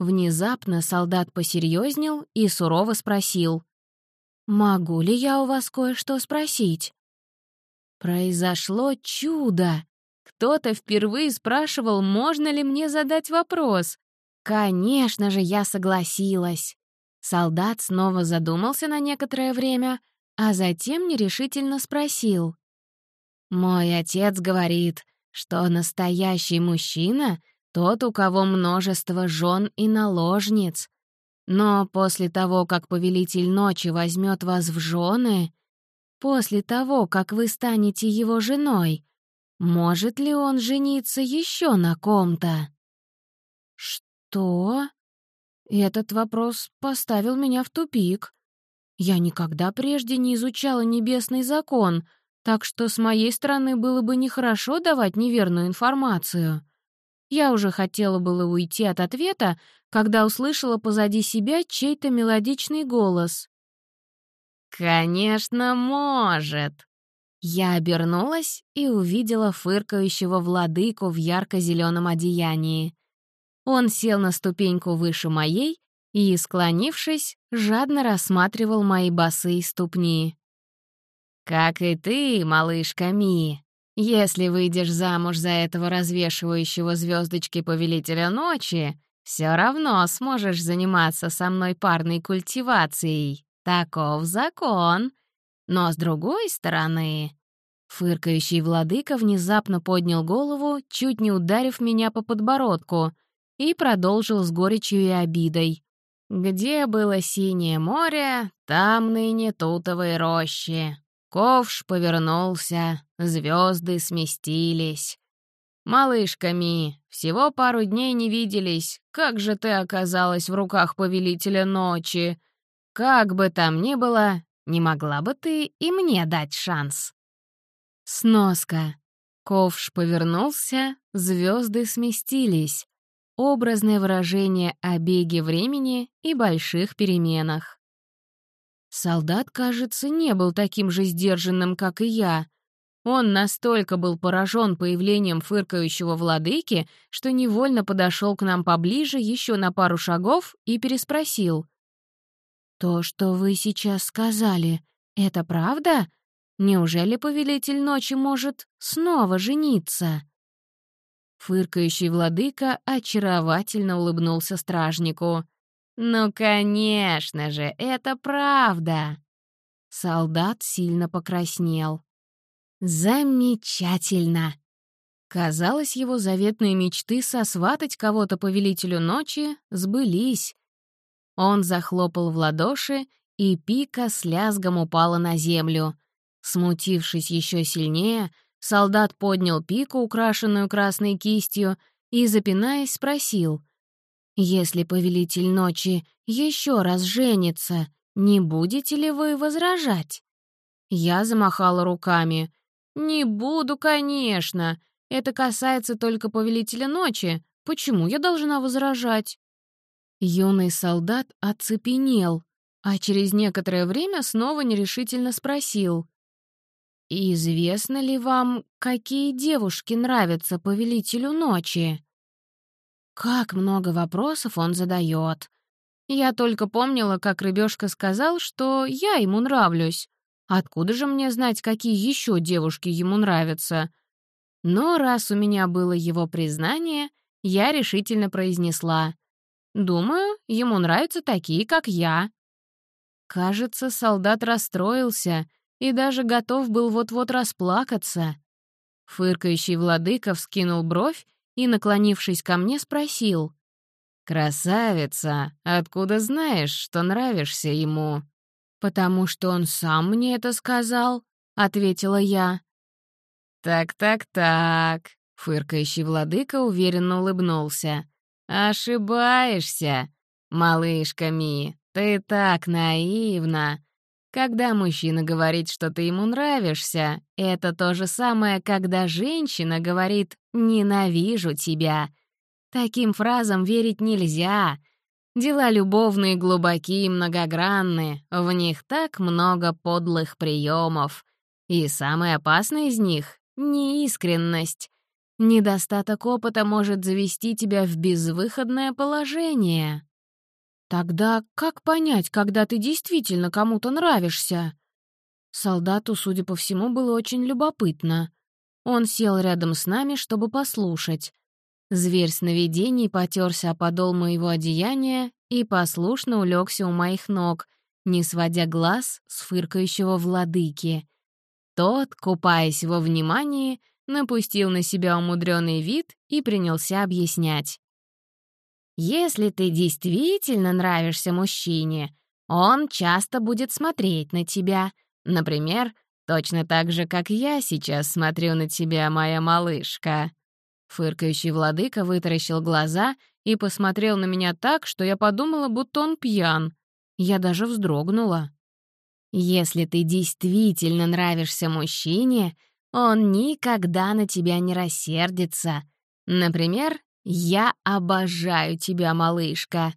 Внезапно солдат посерьезнел и сурово спросил. «Могу ли я у вас кое-что спросить?» Произошло чудо. Кто-то впервые спрашивал, можно ли мне задать вопрос. Конечно же, я согласилась. Солдат снова задумался на некоторое время, а затем нерешительно спросил. «Мой отец говорит, что настоящий мужчина — тот, у кого множество жен и наложниц. Но после того, как повелитель ночи возьмет вас в жены, после того, как вы станете его женой, может ли он жениться еще на ком-то?» «Что?» Этот вопрос поставил меня в тупик. Я никогда прежде не изучала небесный закон, так что с моей стороны было бы нехорошо давать неверную информацию. Я уже хотела было уйти от ответа, когда услышала позади себя чей-то мелодичный голос. «Конечно, может!» Я обернулась и увидела фыркающего владыку в ярко-зеленом одеянии. Он сел на ступеньку выше моей и, склонившись, жадно рассматривал мои босые ступни. «Как и ты, малышка Ми, если выйдешь замуж за этого развешивающего звездочки повелителя ночи, все равно сможешь заниматься со мной парной культивацией. Таков закон. Но с другой стороны...» Фыркающий владыка внезапно поднял голову, чуть не ударив меня по подбородку, и продолжил с горечью и обидой. «Где было синее море, там ныне тутовые рощи. Ковш повернулся, звезды сместились. «Малышка Ми, всего пару дней не виделись. Как же ты оказалась в руках повелителя ночи? Как бы там ни было, не могла бы ты и мне дать шанс?» Сноска. Ковш повернулся, звезды сместились. Образное выражение о беге времени и больших переменах. Солдат, кажется, не был таким же сдержанным, как и я. Он настолько был поражен появлением фыркающего владыки, что невольно подошел к нам поближе еще на пару шагов и переспросил. «То, что вы сейчас сказали, это правда? Неужели повелитель ночи может снова жениться?» Фыркающий владыка очаровательно улыбнулся стражнику. «Ну, конечно же, это правда!» Солдат сильно покраснел. «Замечательно!» Казалось, его заветные мечты сосватать кого-то повелителю ночи сбылись. Он захлопал в ладоши, и пика с лязгом упала на землю. Смутившись еще сильнее, солдат поднял пику, украшенную красной кистью, и, запинаясь, спросил — если повелитель ночи еще раз женится, не будете ли вы возражать?» Я замахала руками. «Не буду, конечно. Это касается только повелителя ночи. Почему я должна возражать?» Юный солдат оцепенел, а через некоторое время снова нерешительно спросил. «Известно ли вам, какие девушки нравятся повелителю ночи?» Как много вопросов он задает. Я только помнила, как рыбешка сказал, что я ему нравлюсь. Откуда же мне знать, какие еще девушки ему нравятся? Но раз у меня было его признание, я решительно произнесла. «Думаю, ему нравятся такие, как я». Кажется, солдат расстроился и даже готов был вот-вот расплакаться. Фыркающий владыка вскинул бровь и, наклонившись ко мне, спросил. «Красавица, откуда знаешь, что нравишься ему?» «Потому что он сам мне это сказал», — ответила я. «Так-так-так», — фыркающий владыка уверенно улыбнулся. «Ошибаешься, малышка Ми, ты так наивна. Когда мужчина говорит, что ты ему нравишься, это то же самое, когда женщина говорит «ненавижу тебя». Таким фразам верить нельзя. Дела любовные глубокие и многогранны, в них так много подлых приемов. И самое опасное из них — неискренность. Недостаток опыта может завести тебя в безвыходное положение. Тогда как понять, когда ты действительно кому-то нравишься? Солдату, судя по всему, было очень любопытно. Он сел рядом с нами, чтобы послушать. Зверь сновидений потерся о подол моего одеяния и послушно улегся у моих ног, не сводя глаз с фыркающего владыки. Тот, купаясь во внимании, напустил на себя умудренный вид и принялся объяснять. Если ты действительно нравишься мужчине, он часто будет смотреть на тебя. Например, точно так же, как я сейчас смотрю на тебя, моя малышка». Фыркающий владыка вытаращил глаза и посмотрел на меня так, что я подумала, будто он пьян. Я даже вздрогнула. Если ты действительно нравишься мужчине, он никогда на тебя не рассердится. Например, «Я обожаю тебя, малышка».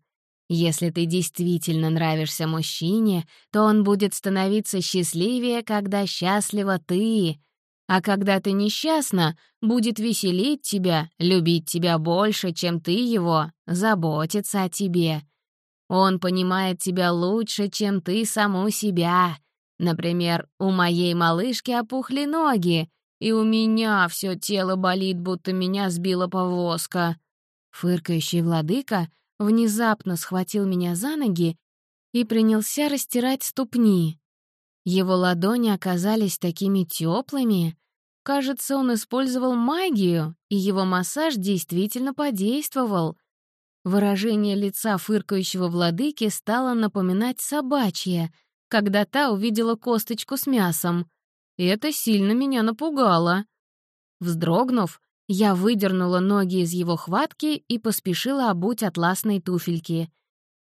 Если ты действительно нравишься мужчине, то он будет становиться счастливее, когда счастлива ты. А когда ты несчастна, будет веселить тебя, любить тебя больше, чем ты его, заботиться о тебе. Он понимает тебя лучше, чем ты саму себя. Например, у моей малышки опухли ноги, и у меня все тело болит, будто меня сбила повозка. Фыркающий владыка внезапно схватил меня за ноги и принялся растирать ступни. Его ладони оказались такими теплыми. Кажется, он использовал магию, и его массаж действительно подействовал. Выражение лица фыркающего владыки стало напоминать собачье, когда та увидела косточку с мясом. И это сильно меня напугало. Вздрогнув, я выдернула ноги из его хватки и поспешила обуть атласные туфельки.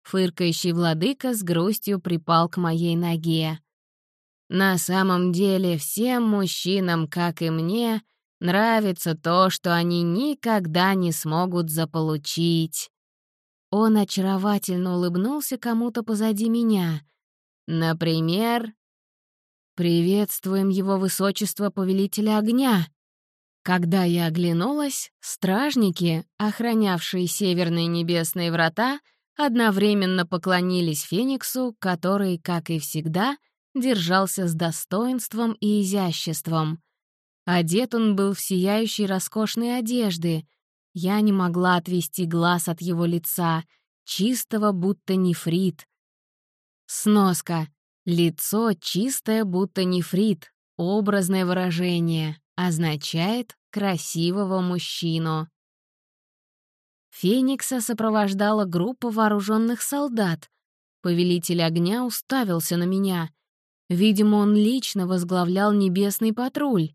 Фыркающий владыка с грустью припал к моей ноге. На самом деле всем мужчинам, как и мне, нравится то, что они никогда не смогут заполучить. Он очаровательно улыбнулся кому-то позади меня. Например, «Приветствуем его высочество повелителя огня», когда я оглянулась, стражники, охранявшие северные небесные врата, одновременно поклонились Фениксу, который, как и всегда, держался с достоинством и изяществом. Одет он был в сияющей роскошной одежды. Я не могла отвести глаз от его лица, чистого, будто нефрит. Сноска. Лицо чистое, будто нефрит. Образное выражение означает красивого мужчину. Феникса сопровождала группа вооруженных солдат. Повелитель огня уставился на меня. Видимо, он лично возглавлял небесный патруль.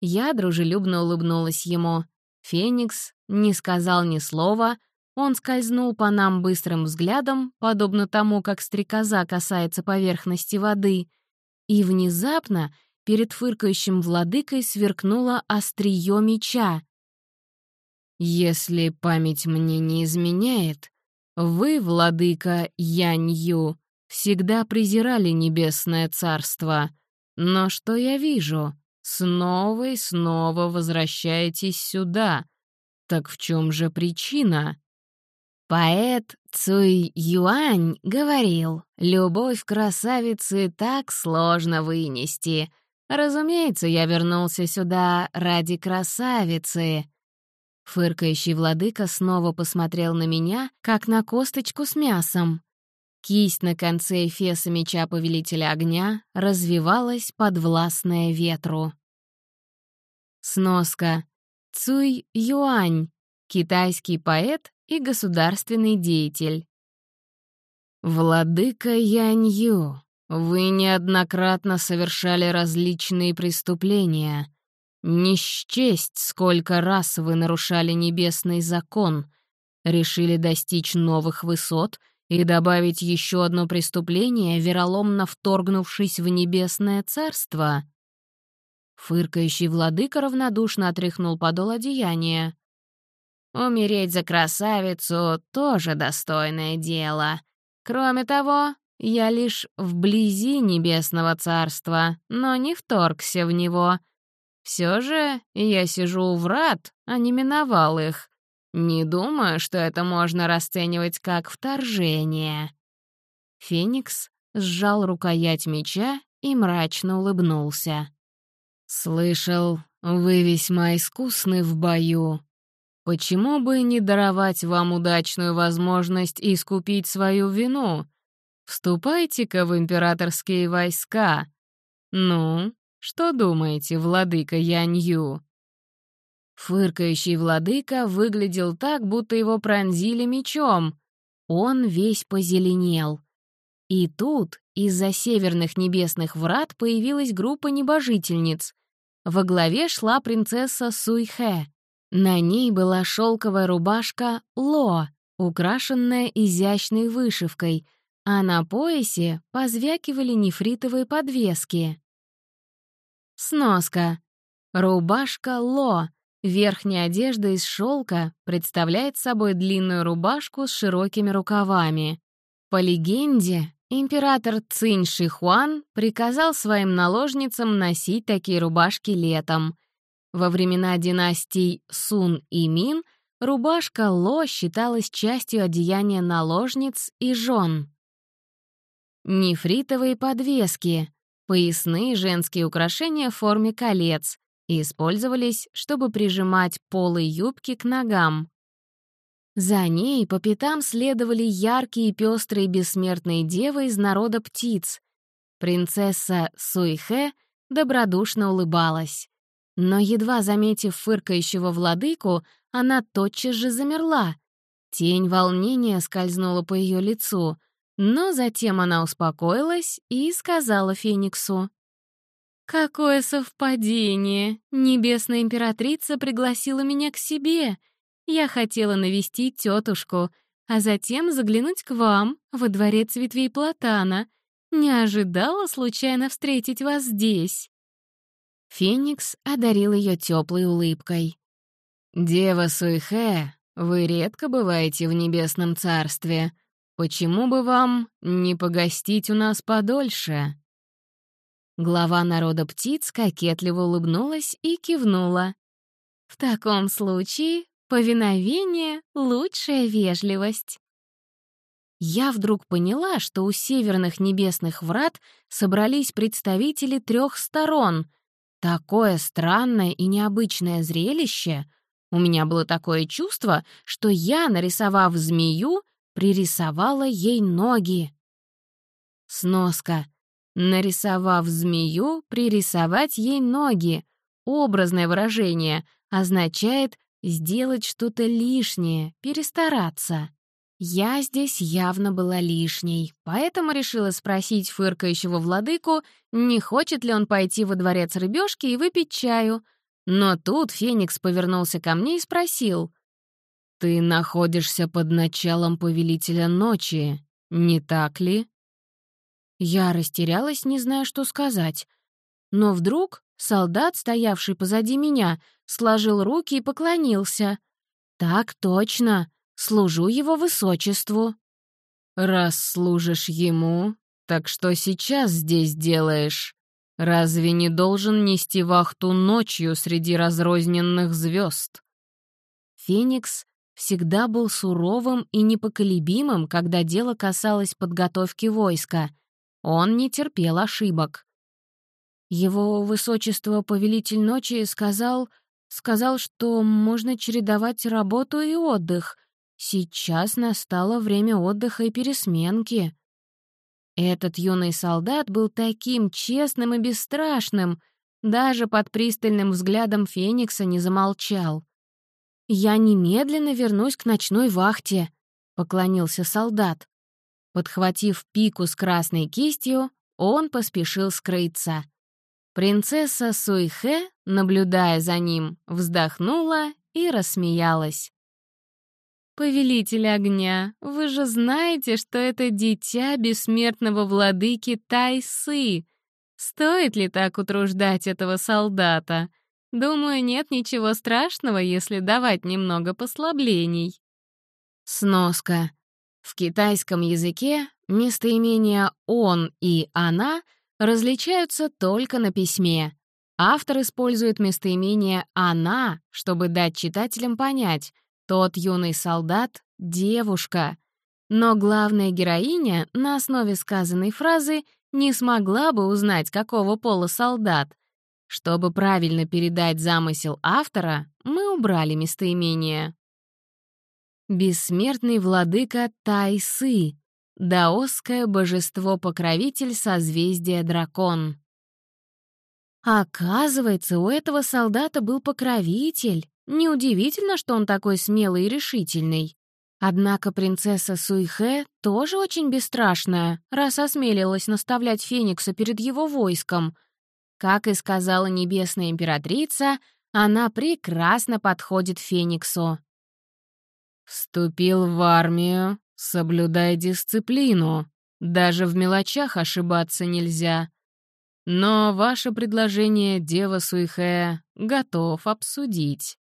Я дружелюбно улыбнулась ему. Феникс не сказал ни слова, он скользнул по нам быстрым взглядом, подобно тому, как стрекоза касается поверхности воды, и внезапно перед фыркающим владыкой сверкнуло острие меча. «Если память мне не изменяет, вы, владыка Янью, всегда презирали небесное царство. Но что я вижу? Снова и снова возвращаетесь сюда. Так в чем же причина?» Поэт Цуй Юань говорил, «Любовь красавицы так сложно вынести, Разумеется, я вернулся сюда ради красавицы. Фыркающий владыка снова посмотрел на меня, как на косточку с мясом. Кисть на конце эфеса меча Повелителя Огня развивалась, подвластная ветру. Сноска. Цуй Юань, китайский поэт и государственный деятель. «Владыка Янью, вы неоднократно совершали различные преступления. Не счесть, сколько раз вы нарушали небесный закон, решили достичь новых высот и добавить еще одно преступление, вероломно вторгнувшись в небесное царство. Фыркающий владыка равнодушно отряхнул подол одеяния. «Умереть за красавицу — тоже достойное дело. Кроме того, я лишь вблизи Небесного Царства, но не вторгся в него. Все же я сижу у врат, а не миновал их. Не думаю, что это можно расценивать как вторжение. Феникс сжал рукоять меча и мрачно улыбнулся. «Слышал, вы весьма искусны в бою. Почему бы не даровать вам удачную возможность искупить свою вину?» Вступайте-ка в императорские войска. Ну, что думаете, владыка Янью?» Фыркающий владыка выглядел так, будто его пронзили мечом. Он весь позеленел. И тут из-за северных небесных врат появилась группа небожительниц. Во главе шла принцесса Суйхэ. На ней была шелковая рубашка Ло, украшенная изящной вышивкой — а на поясе позвякивали нефритовые подвески. Сноска. Рубашка Ло. Верхняя одежда из шелка представляет собой длинную рубашку с широкими рукавами. По легенде, император Цинь Шихуан приказал своим наложницам носить такие рубашки летом. Во времена династий Сун и Мин рубашка Ло считалась частью одеяния наложниц и жен. Нефритовые подвески — поясные женские украшения в форме колец — использовались, чтобы прижимать полы юбки к ногам. За ней по пятам следовали яркие пестрые бессмертные девы из народа птиц. Принцесса Суйхэ добродушно улыбалась. Но, едва заметив фыркающего владыку, она тотчас же замерла. Тень волнения скользнула по ее лицу, но затем она успокоилась и сказала Фениксу. «Какое совпадение! Небесная императрица пригласила меня к себе!» Я хотела навестить тетушку, а затем заглянуть к вам, во дворец ветвей Платана. Не ожидала случайно встретить вас здесь». Феникс одарил ее теплой улыбкой. «Дева Суйхэ, вы редко бываете в небесном царстве. Почему бы вам не погостить у нас подольше?» Глава народа птиц кокетливо улыбнулась и кивнула. «В таком случае Повиновение — лучшая вежливость. Я вдруг поняла, что у северных небесных врат собрались представители трех сторон. Такое странное и необычное зрелище. У меня было такое чувство, что я, нарисовав змею, пририсовала ей ноги. Сноска. Нарисовав змею, пририсовать ей ноги. Образное выражение означает Сделать что-то лишнее, перестараться. Я здесь явно была лишней, поэтому решила спросить фыркающего владыку, не хочет ли он пойти во дворец рыбешки и выпить чаю. Но тут Феникс повернулся ко мне и спросил. «Ты находишься под началом Повелителя Ночи, не так ли?» Я растерялась, не зная, что сказать. Но вдруг солдат, стоявший позади меня, сложил руки и поклонился. «Так точно, служу его высочеству». «Раз служишь ему, так что сейчас здесь делаешь? Разве не должен нести вахту ночью среди разрозненных звезд?» Феникс всегда был суровым и непоколебимым, когда дело касалось подготовки войска. Он не терпел ошибок. Его высочество, повелитель ночи, сказал, Сказал, что можно чередовать работу и отдых. Сейчас настало время отдыха и пересменки. Этот юный солдат был таким честным и бесстрашным, даже под пристальным взглядом Феникса не замолчал. «Я немедленно вернусь к ночной вахте», — поклонился солдат. Подхватив пику с красной кистью, он поспешил скрыться. Принцесса Суйхэ, наблюдая за ним, вздохнула и рассмеялась. «Повелитель огня, вы же знаете, что это дитя бессмертного владыки Тайсы. Стоит ли так утруждать этого солдата? Думаю, нет ничего страшного, если давать немного послаблений». Сноска. В китайском языке местоимения «он» и «она» — различаются только на письме. Автор использует местоимение «она», чтобы дать читателям понять, тот юный солдат — девушка. Но главная героиня на основе сказанной фразы не смогла бы узнать, какого пола солдат. Чтобы правильно передать замысел автора, мы убрали местоимение. Бессмертный владыка Тайсы даосское божество-покровитель созвездия Дракон. Оказывается, у этого солдата был покровитель. Неудивительно, что он такой смелый и решительный. Однако принцесса Суйхэ тоже очень бесстрашная, раз осмелилась наставлять Феникса перед его войском. Как и сказала небесная императрица, она прекрасно подходит Фениксу. «Вступил в армию, «Соблюдай дисциплину», Даже в мелочах ошибаться нельзя. Но ваше предложение, дева Суихэ, готов обсудить».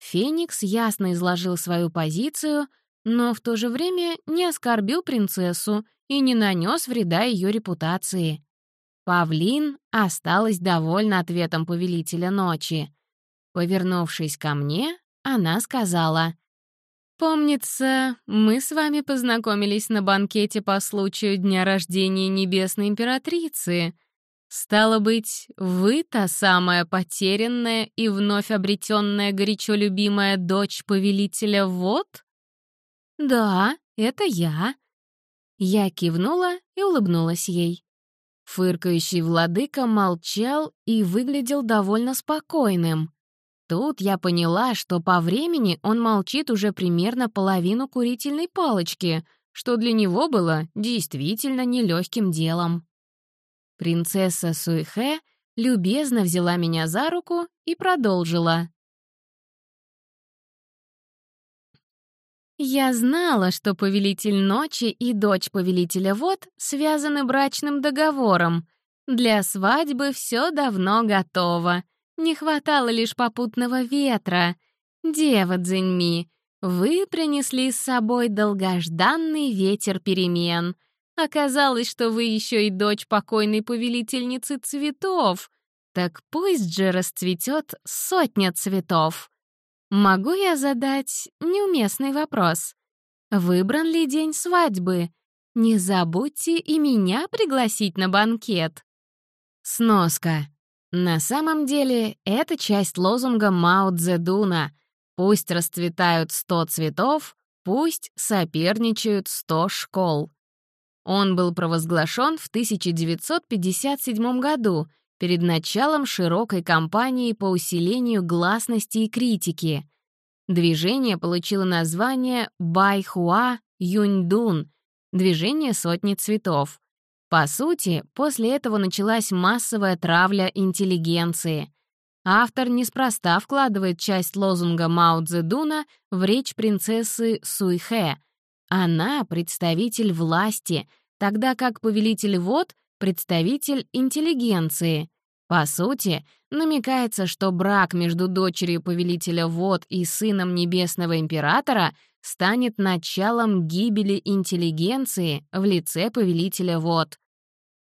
Феникс ясно изложил свою позицию, но в то же время не оскорбил принцессу и не нанес вреда ее репутации. Павлин осталась довольна ответом повелителя ночи. Повернувшись ко мне, она сказала, «Помнится, мы с вами познакомились на банкете по случаю дня рождения Небесной Императрицы. Стало быть, вы та самая потерянная и вновь обретенная горячо любимая дочь повелителя Вод?» «Да, это я». Я кивнула и улыбнулась ей. Фыркающий владыка молчал и выглядел довольно спокойным. Тут я поняла, что по времени он молчит уже примерно половину курительной палочки, что для него было действительно нелегким делом. Принцесса Суихэ любезно взяла меня за руку и продолжила. Я знала, что повелитель ночи и дочь повелителя вод связаны брачным договором. Для свадьбы все давно готово. Не хватало лишь попутного ветра. Дева Цзиньми, вы принесли с собой долгожданный ветер перемен. Оказалось, что вы еще и дочь покойной повелительницы цветов. Так пусть же расцветет сотня цветов. Могу я задать неуместный вопрос? Выбран ли день свадьбы? Не забудьте и меня пригласить на банкет. Сноска. На самом деле, это часть лозунга Мао Цзэдуна «Пусть расцветают сто цветов, пусть соперничают сто школ». Он был провозглашен в 1957 году — перед началом широкой кампании по усилению гласности и критики. Движение получило название Байхуа Юньдун — движение сотни цветов. По сути, после этого началась массовая травля интеллигенции. Автор неспроста вкладывает часть лозунга Мао Цзэдуна в речь принцессы Суйхэ. Она — представитель власти, тогда как повелитель вод представитель интеллигенции. По сути, намекается, что брак между дочерью повелителя вод и сыном небесного императора станет началом гибели интеллигенции в лице повелителя вод.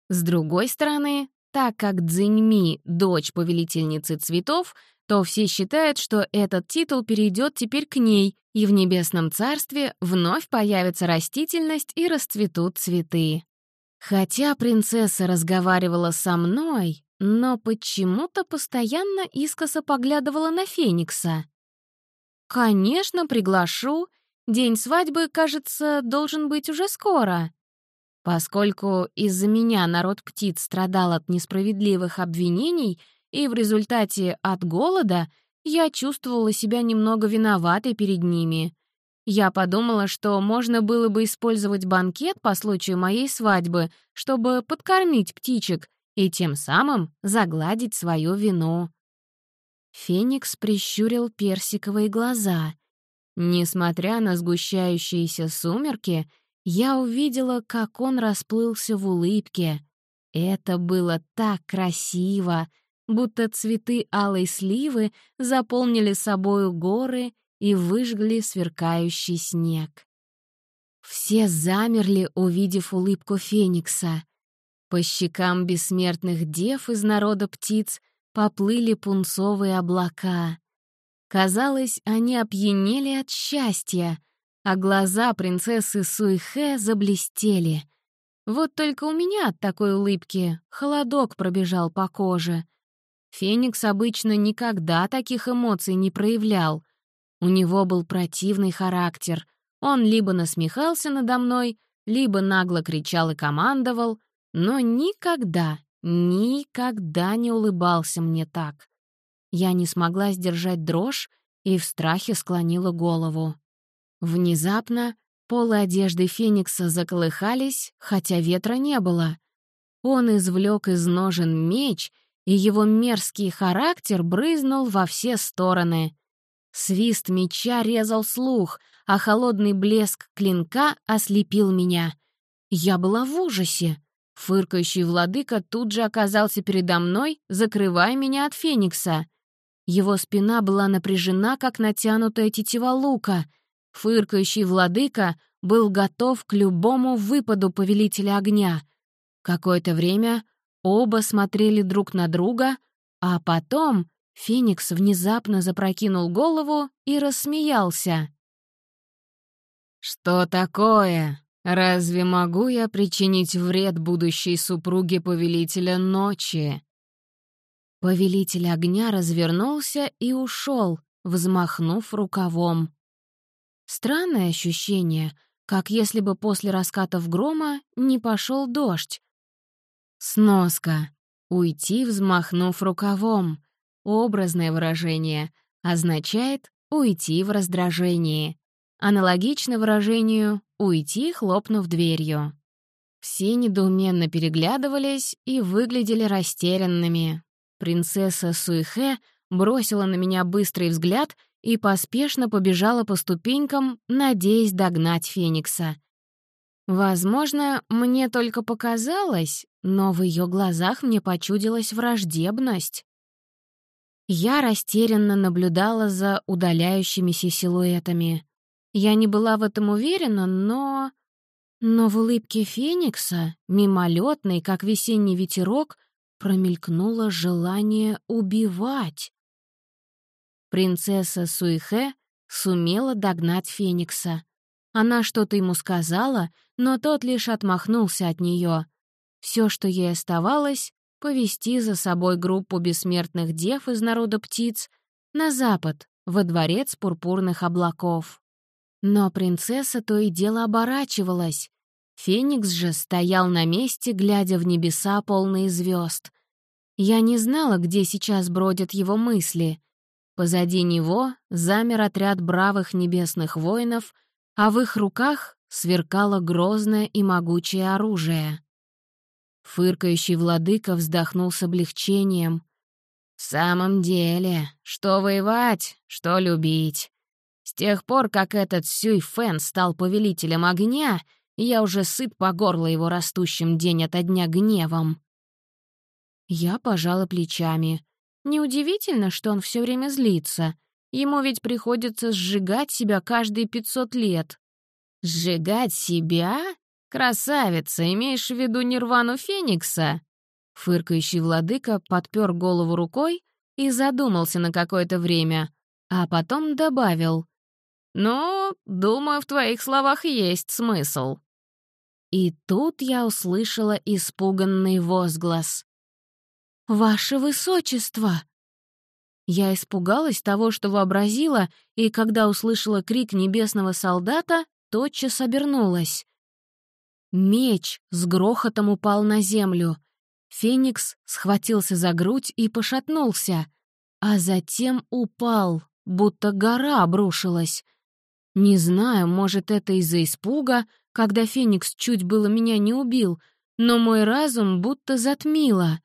С другой стороны, так как Цзиньми — дочь повелительницы цветов, то все считают, что этот титул перейдет теперь к ней, и в небесном царстве вновь появится растительность и расцветут цветы. Хотя принцесса разговаривала со мной, но почему-то постоянно искоса поглядывала на Феникса. «Конечно, приглашу. День свадьбы, кажется, должен быть уже скоро». Поскольку из-за меня народ птиц страдал от несправедливых обвинений и в результате от голода, я чувствовала себя немного виноватой перед ними. Я подумала, что можно было бы использовать банкет по случаю моей свадьбы, чтобы подкормить птичек и тем самым загладить свою вину. Феникс прищурил персиковые глаза. Несмотря на сгущающиеся сумерки, я увидела, как он расплылся в улыбке. Это было так красиво, будто цветы алой сливы заполнили собою горы и выжгли сверкающий снег. Все замерли, увидев улыбку Феникса. По щекам бессмертных дев из народа птиц поплыли пунцовые облака. Казалось, они опьянели от счастья, а глаза принцессы Суйхэ заблестели. Вот только у меня от такой улыбки холодок пробежал по коже. Феникс обычно никогда таких эмоций не проявлял — у него был противный характер. Он либо насмехался надо мной, либо нагло кричал и командовал, но никогда, никогда не улыбался мне так. Я не смогла сдержать дрожь и в страхе склонила голову. Внезапно полы одежды Феникса заколыхались, хотя ветра не было. Он извлек из ножен меч, и его мерзкий характер брызнул во все стороны. Свист меча резал слух, а холодный блеск клинка ослепил меня. Я была в ужасе. Фыркающий владыка тут же оказался передо мной, закрывая меня от Феникса. Его спина была напряжена, как натянутая тетива лука. Фыркающий владыка был готов к любому выпаду повелителя огня. Какое-то время оба смотрели друг на друга, а потом Феникс внезапно запрокинул голову и рассмеялся. «Что такое? Разве могу я причинить вред будущей супруге Повелителя Ночи?» Повелитель огня развернулся и ушел, взмахнув рукавом. Странное ощущение, как если бы после раскатов грома не пошел дождь. Сноска. Уйти, взмахнув рукавом. Образное выражение означает «уйти в раздражении». Аналогично выражению «уйти, хлопнув дверью». Все недоуменно переглядывались и выглядели растерянными. Принцесса Суихэ бросила на меня быстрый взгляд и поспешно побежала по ступенькам, надеясь догнать Феникса. Возможно, мне только показалось, но в ее глазах мне почудилась враждебность. Я растерянно наблюдала за удаляющимися силуэтами. Я не была в этом уверена, но... Но в улыбке Феникса, мимолетной, как весенний ветерок, промелькнуло желание убивать. Принцесса Суихэ сумела догнать Феникса. Она что-то ему сказала, но тот лишь отмахнулся от нее. Все, что ей оставалось, повести за собой группу бессмертных дев из народа птиц на запад, во дворец пурпурных облаков. Но принцесса то и дело оборачивалась, Феникс же стоял на месте, глядя в небеса, полные звезд. Я не знала, где сейчас бродят его мысли. Позади него замер отряд бравых небесных воинов, а в их руках сверкало грозное и могучее оружие. Фыркающий владыка вздохнул с облегчением. «В самом деле, что воевать, что любить. С тех пор, как этот Сюй Фэн стал повелителем огня, я уже сыт по горло его растущим день ото дня гневом. Я пожала плечами. Неудивительно, что он все время злится. Ему ведь приходится сжигать себя каждые пятьсот лет. «Сжигать себя? Красавица, имеешь в виду нирвану Феникса?» Фыркающий владыка подпер голову рукой и задумался на какое-то время, а потом добавил. «Ну, думаю, в твоих словах есть смысл». И тут я услышала испуганный возглас. «Ваше высочество!» Я испугалась того, что вообразила, и когда услышала крик небесного солдата, тотчас обернулась. Меч с грохотом упал на землю. Феникс схватился за грудь и пошатнулся, а затем упал, будто гора обрушилась. Не знаю, может, это из-за испуга, когда Феникс чуть было меня не убил, но мой разум будто затмило.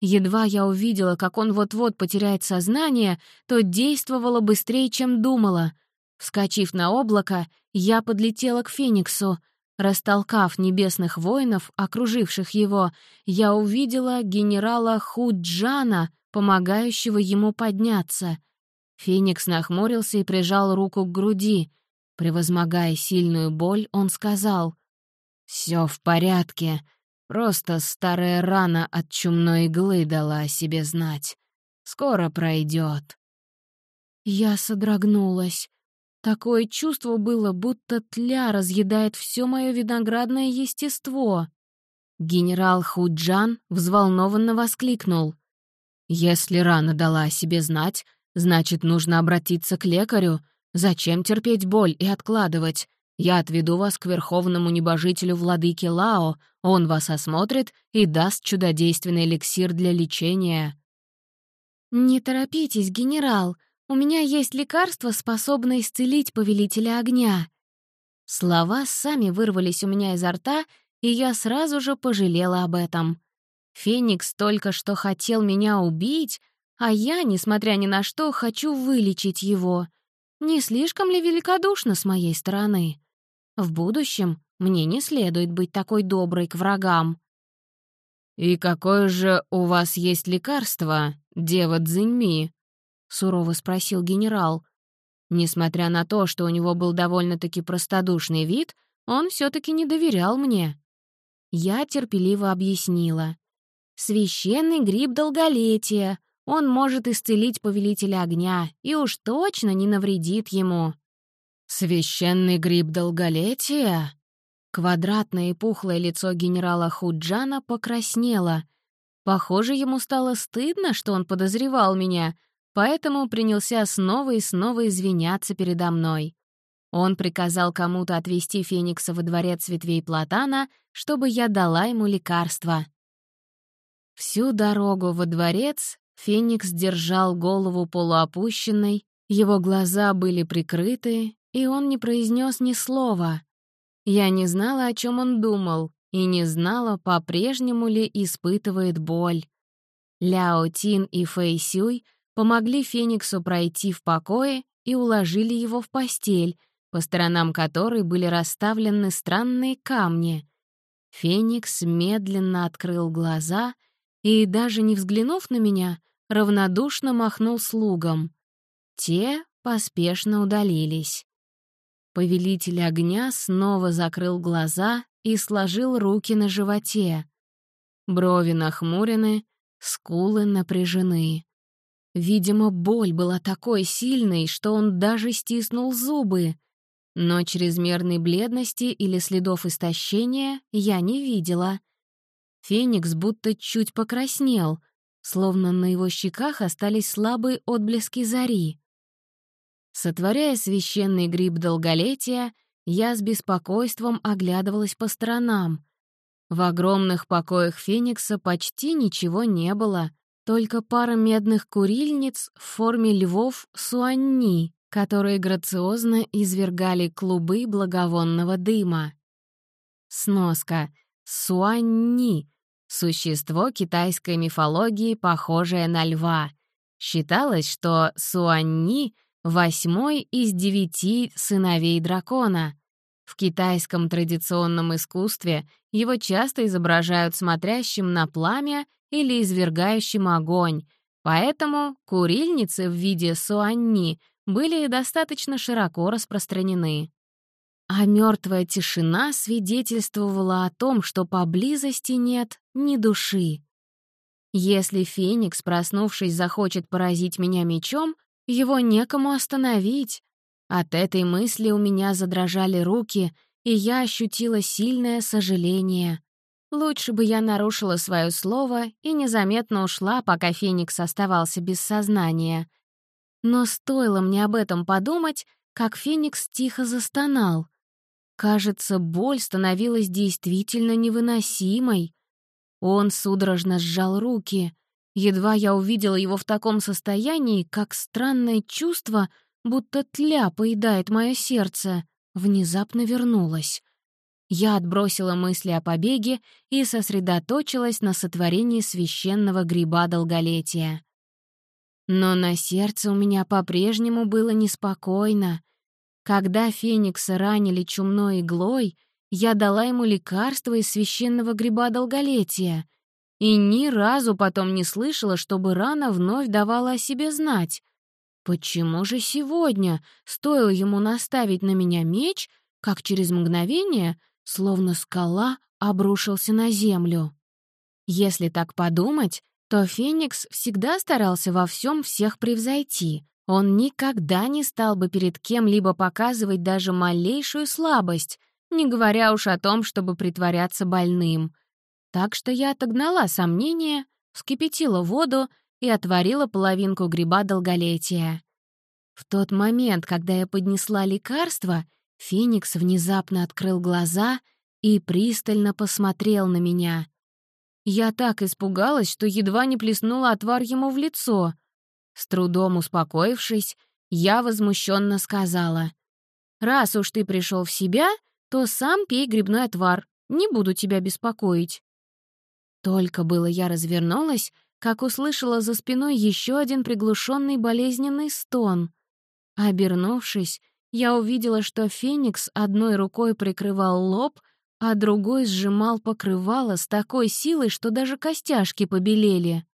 Едва я увидела, как он вот-вот потеряет сознание, то действовала быстрее, чем думала. Вскочив на облако, я подлетела к Фениксу. Растолкав небесных воинов, окруживших его, я увидела генерала Худжана, помогающего ему подняться. Феникс нахмурился и прижал руку к груди. Превозмогая сильную боль, он сказал, «Всё в порядке, просто старая рана от чумной иглы дала о себе знать. Скоро пройдет». Я содрогнулась. Такое чувство было, будто тля разъедает все мое виноградное естество. Генерал Худжан взволнованно воскликнул. «Если рана дала о себе знать, значит, нужно обратиться к лекарю, Зачем терпеть боль и откладывать? Я отведу вас к верховному небожителю владыки Лао, он вас осмотрит и даст чудодейственный эликсир для лечения». «Не торопитесь, генерал, у меня есть лекарство, способное исцелить повелителя огня». Слова сами вырвались у меня изо рта, и я сразу же пожалела об этом. Феникс только что хотел меня убить, а я, несмотря ни на что, хочу вылечить его — не слишком ли великодушно с моей стороны? В будущем Мне не следует быть такой доброй к врагам. «И какое же у вас есть лекарство, дева Цзиньми?» — сурово спросил генерал. Несмотря на то, что у него был довольно-таки простодушный вид, он все таки не доверял мне. Я терпеливо объяснила. «Священный гриб долголетия. Он может исцелить повелителя огня и уж точно не навредит ему». «Священный гриб долголетия?» Квадратное и пухлое лицо генерала Худжана покраснело. Похоже, ему стало стыдно, что он подозревал меня, поэтому принялся снова и снова извиняться передо мной. Он приказал кому-то отвезти Феникса во дворец ветвей Платана, чтобы я дала ему лекарство. Всю дорогу во дворец Феникс держал голову полуопущенной, его глаза были прикрыты, и он не произнес ни слова. Я не знала, о чем он думал, и не знала, по-прежнему ли испытывает боль. Ляо Тин и Фэй Сюй помогли Фениксу пройти в покое и уложили его в постель, по сторонам которой были расставлены странные камни. Феникс медленно открыл глаза и, даже не взглянув на меня, равнодушно махнул слугам. Те поспешно удалились. Повелитель огня снова закрыл глаза и сложил руки на животе. Брови нахмурены, скулы напряжены. Видимо, боль была такой сильной, что он даже стиснул зубы. Но чрезмерной бледности или следов истощения я не видела. Феникс будто чуть покраснел, словно на его щеках остались слабые отблески зари. Сотворяя священный гриб долголетия, я с беспокойством оглядывалась по сторонам. В огромных покоях Феникса почти ничего не было, только пара медных курильниц в форме львов суанни, которые грациозно извергали клубы благовонного дыма. Сноска. Суанни — существо китайской мифологии, похожее на льва. Считалось, что суанни — восьмой из девяти сыновей дракона. В китайском традиционном искусстве его часто изображают смотрящим на пламя или извергающим огонь, поэтому курильницы в виде суанни были достаточно широко распространены. А мертвая тишина свидетельствовала о том, что поблизости нет ни души. Если Феникс, проснувшись, захочет поразить меня мечом, его некому остановить. От этой мысли у меня задрожали руки, и я ощутила сильное сожаление. Лучше бы я нарушила свое слово и незаметно ушла, пока Феникс оставался без сознания. Но стоило мне об этом подумать, как Феникс тихо застонал. Кажется, боль становилась действительно невыносимой. Он судорожно сжал руки. Едва я увидела его в таком состоянии, как странное чувство, будто тля поедает мое сердце, внезапно вернулось. Я отбросила мысли о побеге и сосредоточилась на сотворении священного гриба долголетия. Но на сердце у меня по-прежнему было неспокойно. Когда Феникса ранили чумной иглой, я дала ему лекарство из священного гриба долголетия — и ни разу потом не слышала, чтобы рана вновь давала о себе знать. Почему же сегодня, стоило ему наставить на меня меч, как через мгновение, словно скала, обрушился на землю? Если так подумать, то Феникс всегда старался во всем всех превзойти. Он никогда не стал бы перед кем-либо показывать даже малейшую слабость, не говоря уж о том, чтобы притворяться больным — так что я отогнала сомнения, вскипятила воду и отварила половинку гриба долголетия. В тот момент, когда я поднесла лекарство, Феникс внезапно открыл глаза и пристально посмотрел на меня. Я так испугалась, что едва не плеснула отвар ему в лицо. С трудом успокоившись, я возмущенно сказала, «Раз уж ты пришел в себя, то сам пей грибной отвар, не буду тебя беспокоить». Только было я развернулась, как услышала за спиной еще один приглушенный болезненный стон. Обернувшись, я увидела, что Феникс одной рукой прикрывал лоб, а другой сжимал покрывало с такой силой, что даже костяшки побелели.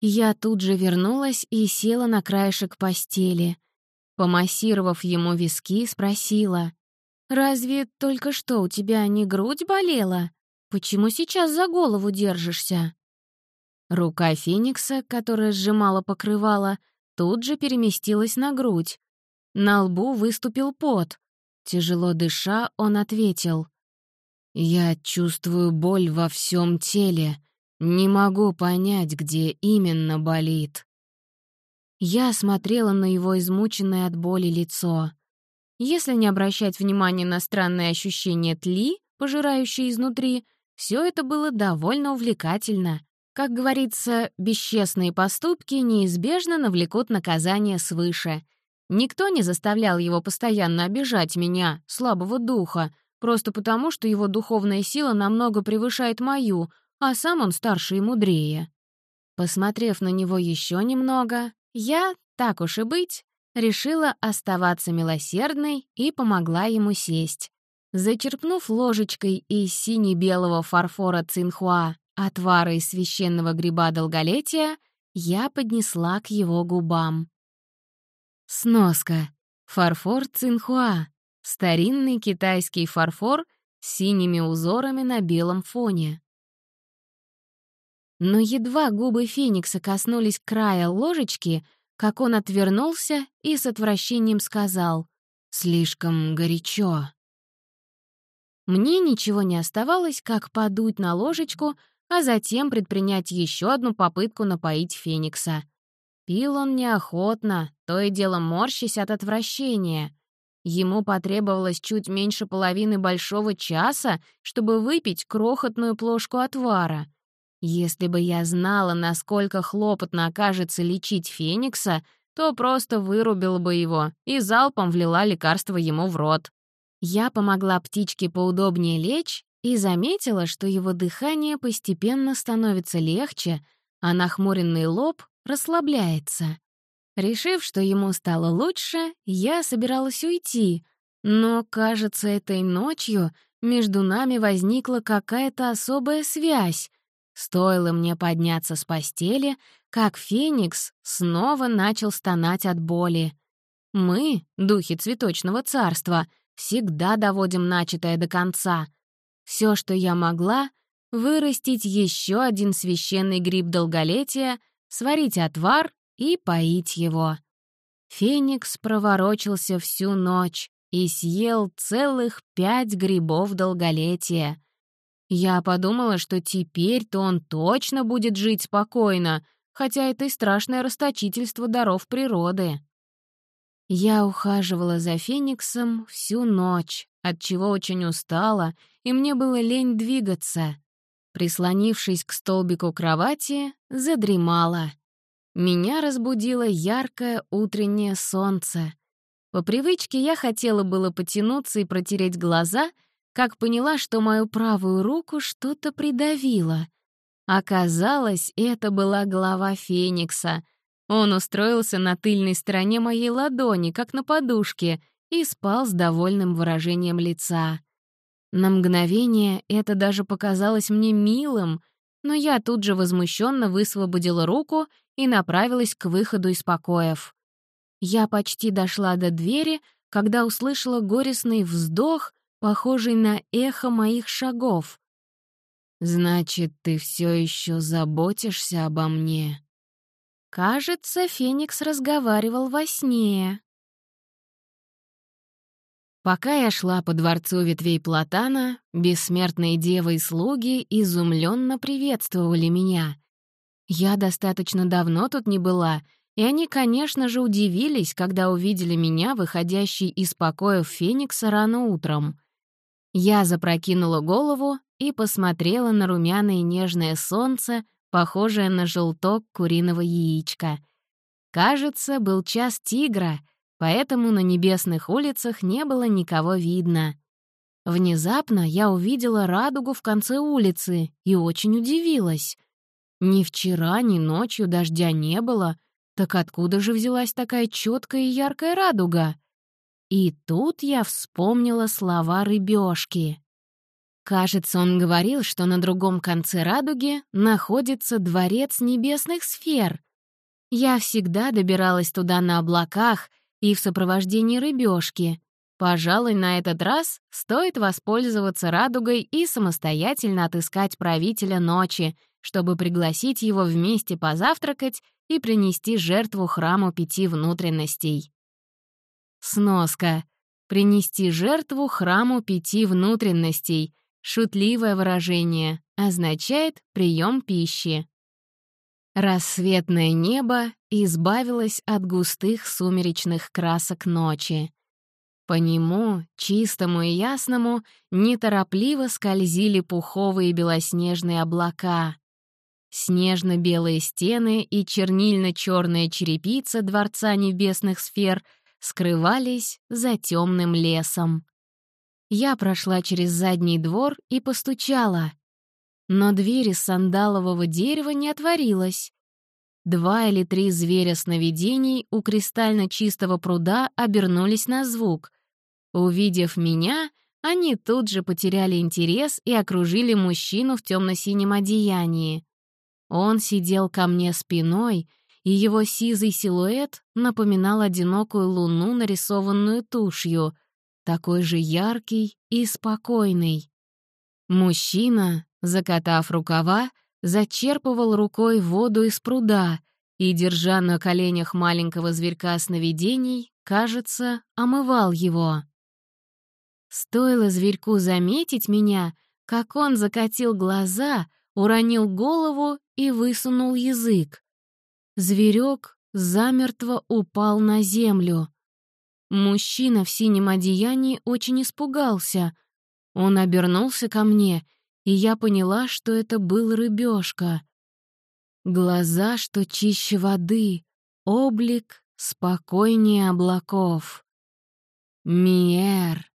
Я тут же вернулась и села на краешек постели. Помассировав ему виски, спросила, «Разве только что у тебя не грудь болела? Почему сейчас за голову держишься?» Рука Феникса, которая сжимала покрывало, тут же переместилась на грудь. На лбу выступил пот. Тяжело дыша, он ответил. «Я чувствую боль во всем теле. Не могу понять, где именно болит». Я смотрела на его измученное от боли лицо. Если не обращать внимания на странные ощущения тли, пожирающие изнутри, все это было довольно увлекательно. Как говорится, бесчестные поступки неизбежно навлекут наказание свыше. Никто не заставлял его постоянно обижать меня, слабого духа, просто потому, что его духовная сила намного превышает мою, а сам он старше и мудрее. Посмотрев на него еще немного, я, так уж и быть, решила оставаться милосердной и помогла ему сесть. Зачерпнув ложечкой из сине-белого фарфора цинхуа отвара из священного гриба долголетия, я поднесла к его губам. Сноска. Фарфор цинхуа. Старинный китайский фарфор с синими узорами на белом фоне. Но едва губы Феникса коснулись края ложечки, как он отвернулся и с отвращением сказал «Слишком горячо». Мне ничего не оставалось, как подуть на ложечку, а затем предпринять еще одну попытку напоить Феникса. Пил он неохотно, то и дело морщись от отвращения. Ему потребовалось чуть меньше половины большого часа, чтобы выпить крохотную плошку отвара. Если бы я знала, насколько хлопотно окажется лечить Феникса, то просто вырубила бы его и залпом влила лекарство ему в рот. Я помогла птичке поудобнее лечь и заметила, что его дыхание постепенно становится легче, а нахмуренный лоб расслабляется. Решив, что ему стало лучше, я собиралась уйти, но, кажется, этой ночью между нами возникла какая-то особая связь. Стоило мне подняться с постели, как Феникс снова начал стонать от боли. Мы, духи цветочного царства, всегда доводим начатое до конца. Все, что я могла — вырастить еще один священный гриб долголетия, сварить отвар и поить его. Феникс проворочился всю ночь и съел целых пять грибов долголетия. Я подумала, что теперь-то он точно будет жить спокойно, хотя это и страшное расточительство даров природы. Я ухаживала за Фениксом всю ночь, отчего очень устала, и мне было лень двигаться. Прислонившись к столбику кровати, задремала. Меня разбудило яркое утреннее солнце. По привычке я хотела было потянуться и протереть глаза, как поняла, что мою правую руку что-то придавило. Оказалось, это была голова Феникса. Он устроился на тыльной стороне моей ладони, как на подушке, и спал с довольным выражением лица. На мгновение это даже показалось мне милым, но я тут же возмущенно высвободила руку и направилась к выходу из покоев. Я почти дошла до двери, когда услышала горестный вздох, похожий на эхо моих шагов. «Значит, ты все еще заботишься обо мне?» Кажется, Феникс разговаривал во сне. Пока я шла по дворцу ветвей платана, бессмертные девы и слуги изумленно приветствовали меня. Я достаточно давно тут не была, и они, конечно же, удивились, когда увидели меня, выходящей из покоев Феникса рано утром. Я запрокинула голову и посмотрела на румяное нежное солнце, похожее на желток куриного яичка. Кажется, был час тигра, поэтому на небесных улицах не было никого видно. Внезапно я увидела радугу в конце улицы и очень удивилась — ни вчера, ни ночью дождя не было, так откуда же взялась такая четкая и яркая радуга? И тут я вспомнила слова рыбешки. Кажется, он говорил, что на другом конце радуги находится дворец небесных сфер. Я всегда добиралась туда на облаках и в сопровождении рыбешки. Пожалуй, на этот раз стоит воспользоваться радугой и самостоятельно отыскать правителя ночи, чтобы пригласить его вместе позавтракать и принести жертву храму пяти внутренностей. Сноска. Принести жертву храму пяти внутренностей — Шутливое выражение означает прием пищи. Рассветное небо избавилось от густых сумеречных красок ночи. По нему, чистому и ясному, неторопливо скользили пуховые белоснежные облака. Снежно-белые стены и чернильно-черная черепица Дворца Небесных Сфер скрывались за темным лесом. Я прошла через задний двор и постучала. Но дверь из сандалового дерева не отворилась. Два или три зверя сновидений у кристально чистого пруда обернулись на звук. Увидев меня, они тут же потеряли интерес и окружили мужчину в темно-синем одеянии. Он сидел ко мне спиной, и его сизый силуэт напоминал одинокую луну, нарисованную тушью — такой же яркий и спокойный. Мужчина, закатав рукава, зачерпывал рукой воду из пруда и, держа на коленях маленького зверька сновидений, кажется, омывал его. Стоило зверьку заметить меня, как он закатил глаза, уронил голову и высунул язык. Зверек замертво упал на землю. Мужчина в синем одеянии очень испугался. Он обернулся ко мне, и я поняла, что это был рыбешка. Глаза, что чище воды, облик спокойнее облаков. Миэр.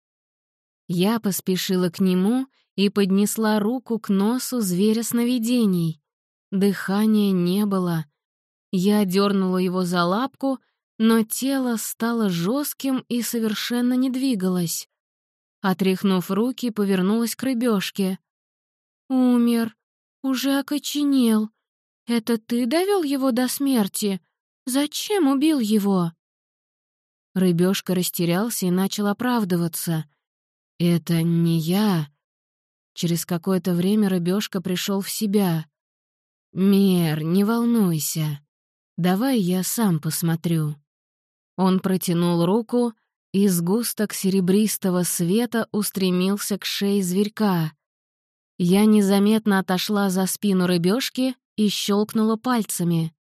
Я поспешила к нему и поднесла руку к носу зверя сновидений. Дыхания не было. Я дернула его за лапку, но тело стало жестким и совершенно не двигалось. Отряхнув руки, повернулась к рыбешке. «Умер. Уже окоченел. Это ты довел его до смерти? Зачем убил его?» Рыбешка растерялся и начал оправдываться. «Это не я». Через какое-то время рыбешка пришел в себя. «Мер, не волнуйся. Давай я сам посмотрю». Он протянул руку, и сгусток серебристого света устремился к шее зверька. Я незаметно отошла за спину рыбешки и щелкнула пальцами.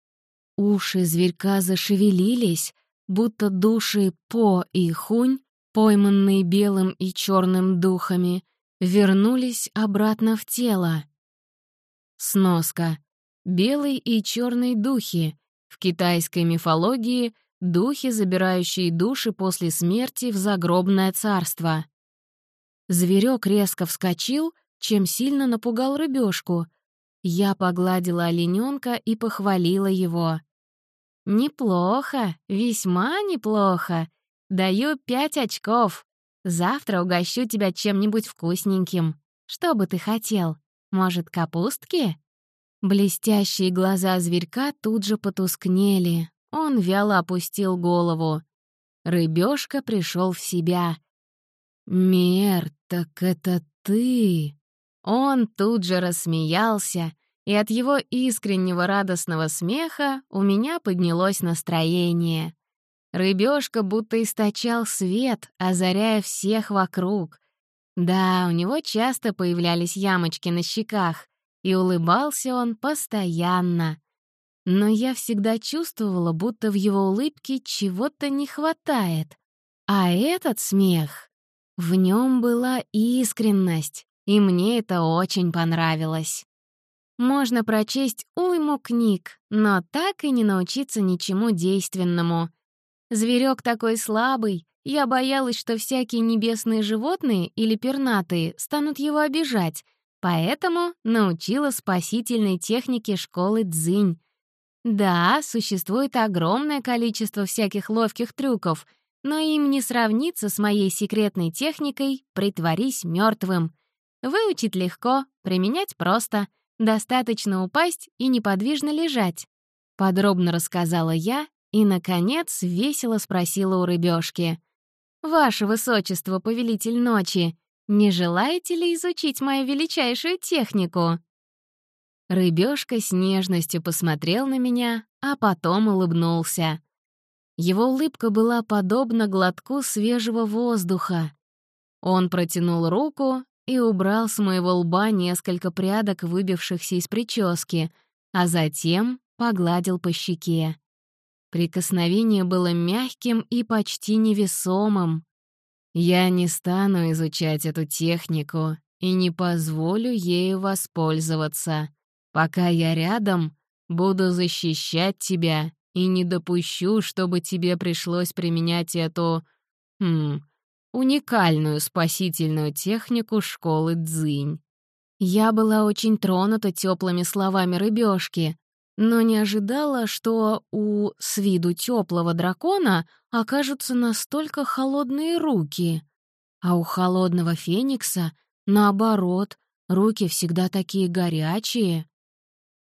Уши зверька зашевелились, будто души По и Хунь, пойманные белым и черным духами, вернулись обратно в тело. Сноска. Белый и черный духи. В китайской мифологии — духи, забирающие души после смерти в загробное царство. Зверек резко вскочил, чем сильно напугал рыбешку. Я погладила олененка и похвалила его. «Неплохо, весьма неплохо. Даю пять очков. Завтра угощу тебя чем-нибудь вкусненьким. Что бы ты хотел? Может, капустки?» Блестящие глаза зверька тут же потускнели, он вяло опустил голову. Рыбешка пришел в себя. «Мер, так это ты!» Он тут же рассмеялся, и от его искреннего радостного смеха у меня поднялось настроение. Рыбешка будто источал свет, озаряя всех вокруг. Да, у него часто появлялись ямочки на щеках, и улыбался он постоянно но я всегда чувствовала, будто в его улыбке чего-то не хватает. А этот смех... В нем была искренность, и мне это очень понравилось. Можно прочесть уйму книг, но так и не научиться ничему действенному. Зверек такой слабый, я боялась, что всякие небесные животные или пернатые станут его обижать, поэтому научила спасительной технике школы Дзынь, да, существует огромное количество всяких ловких трюков, но им не сравнится с моей секретной техникой «притворись мертвым». Выучить легко, применять просто, достаточно упасть и неподвижно лежать. Подробно рассказала я и, наконец, весело спросила у рыбешки. «Ваше высочество, повелитель ночи, не желаете ли изучить мою величайшую технику?» Рыбешка с нежностью посмотрел на меня, а потом улыбнулся. Его улыбка была подобна глотку свежего воздуха. Он протянул руку и убрал с моего лба несколько прядок, выбившихся из прически, а затем погладил по щеке. Прикосновение было мягким и почти невесомым. Я не стану изучать эту технику и не позволю ею воспользоваться. Пока я рядом, буду защищать тебя и не допущу, чтобы тебе пришлось применять эту... Хм, уникальную спасительную технику школы Дзынь. Я была очень тронута теплыми словами рыбешки, но не ожидала, что у с виду теплого дракона окажутся настолько холодные руки. А у холодного феникса, наоборот, руки всегда такие горячие.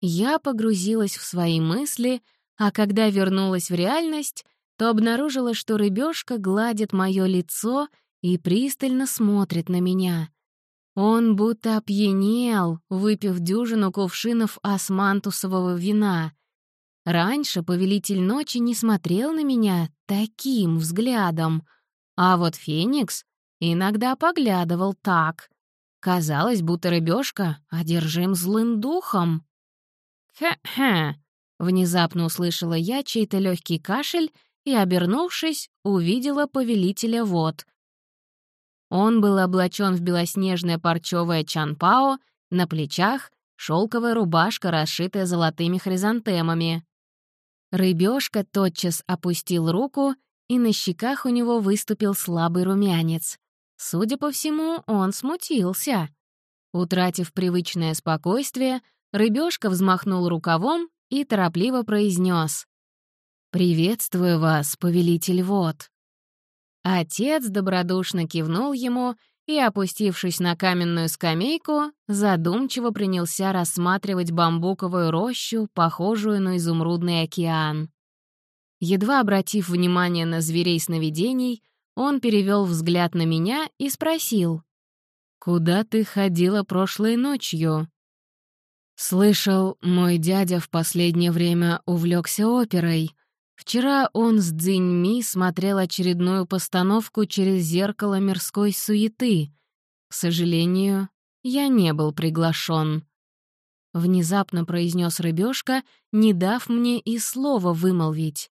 Я погрузилась в свои мысли, а когда вернулась в реальность, то обнаружила, что рыбешка гладит мое лицо и пристально смотрит на меня. Он будто опьянел, выпив дюжину кувшинов османтусового вина. Раньше повелитель ночи не смотрел на меня таким взглядом, а вот Феникс иногда поглядывал так. Казалось, будто рыбешка одержим злым духом. «Хе-хе», — внезапно услышала я чей-то легкий кашель и, обернувшись, увидела повелителя вод — он был облачен в белоснежное парчевое чанпао, на плечах — шелковая рубашка, расшитая золотыми хризантемами. Рыбешка тотчас опустил руку, и на щеках у него выступил слабый румянец. Судя по всему, он смутился. Утратив привычное спокойствие, рыбешка взмахнул рукавом и торопливо произнес: «Приветствую вас, повелитель вод». Отец добродушно кивнул ему и, опустившись на каменную скамейку, задумчиво принялся рассматривать бамбуковую рощу, похожую на изумрудный океан. Едва обратив внимание на зверей сновидений, он перевел взгляд на меня и спросил. «Куда ты ходила прошлой ночью?» «Слышал, мой дядя в последнее время увлекся оперой», Вчера он с Цзиньми смотрел очередную постановку через зеркало мирской суеты. К сожалению, я не был приглашен. Внезапно произнес рыбешка, не дав мне и слова вымолвить.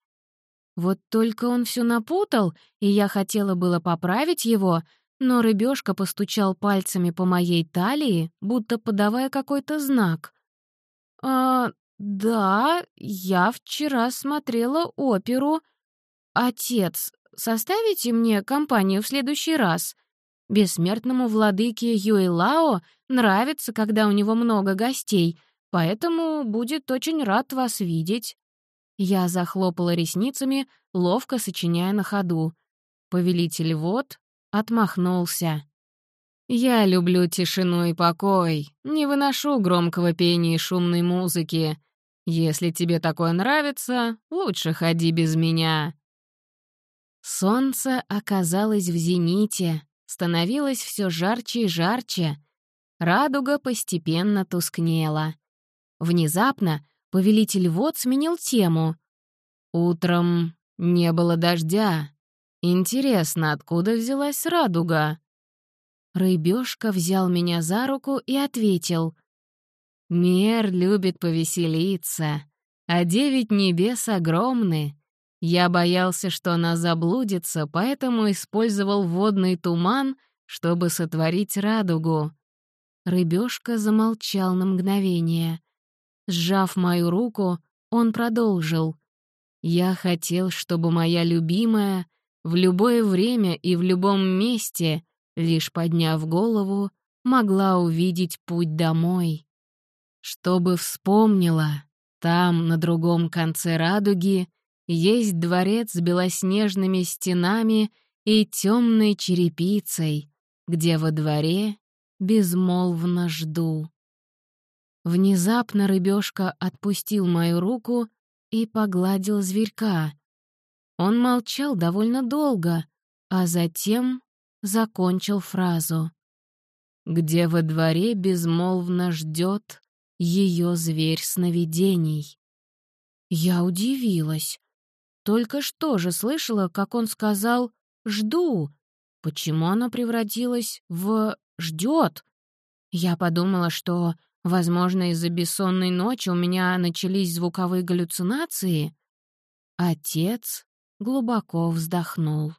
Вот только он все напутал, и я хотела было поправить его, но рыбешка постучал пальцами по моей талии, будто подавая какой-то знак. «А «Да, я вчера смотрела оперу. Отец, составите мне компанию в следующий раз? Бессмертному владыке Юэлао нравится, когда у него много гостей, поэтому будет очень рад вас видеть». Я захлопала ресницами, ловко сочиняя на ходу. Повелитель вод отмахнулся. «Я люблю тишину и покой, не выношу громкого пения и шумной музыки. Если тебе такое нравится, лучше ходи без меня». Солнце оказалось в зените, становилось все жарче и жарче. Радуга постепенно тускнела. Внезапно повелитель вод сменил тему. Утром не было дождя. Интересно, откуда взялась радуга? Рыбешка взял меня за руку и ответил — Мир любит повеселиться, а девять небес огромны. Я боялся, что она заблудится, поэтому использовал водный туман, чтобы сотворить радугу. Рыбешка замолчал на мгновение. Сжав мою руку, он продолжил. «Я хотел, чтобы моя любимая в любое время и в любом месте, лишь подняв голову, могла увидеть путь домой». Чтобы вспомнила, там, на другом конце радуги, есть дворец с белоснежными стенами и темной черепицей, где во дворе безмолвно жду. Внезапно рыбешка отпустил мою руку и погладил зверька. Он молчал довольно долго, а затем закончил фразу. «Где во дворе безмолвно ждет ее зверь сновидений». Я удивилась. Только что же слышала, как он сказал «жду». Почему она превратилась в «ждет»? Я подумала, что, возможно, из-за бессонной ночи у меня начались звуковые галлюцинации. Отец глубоко вздохнул.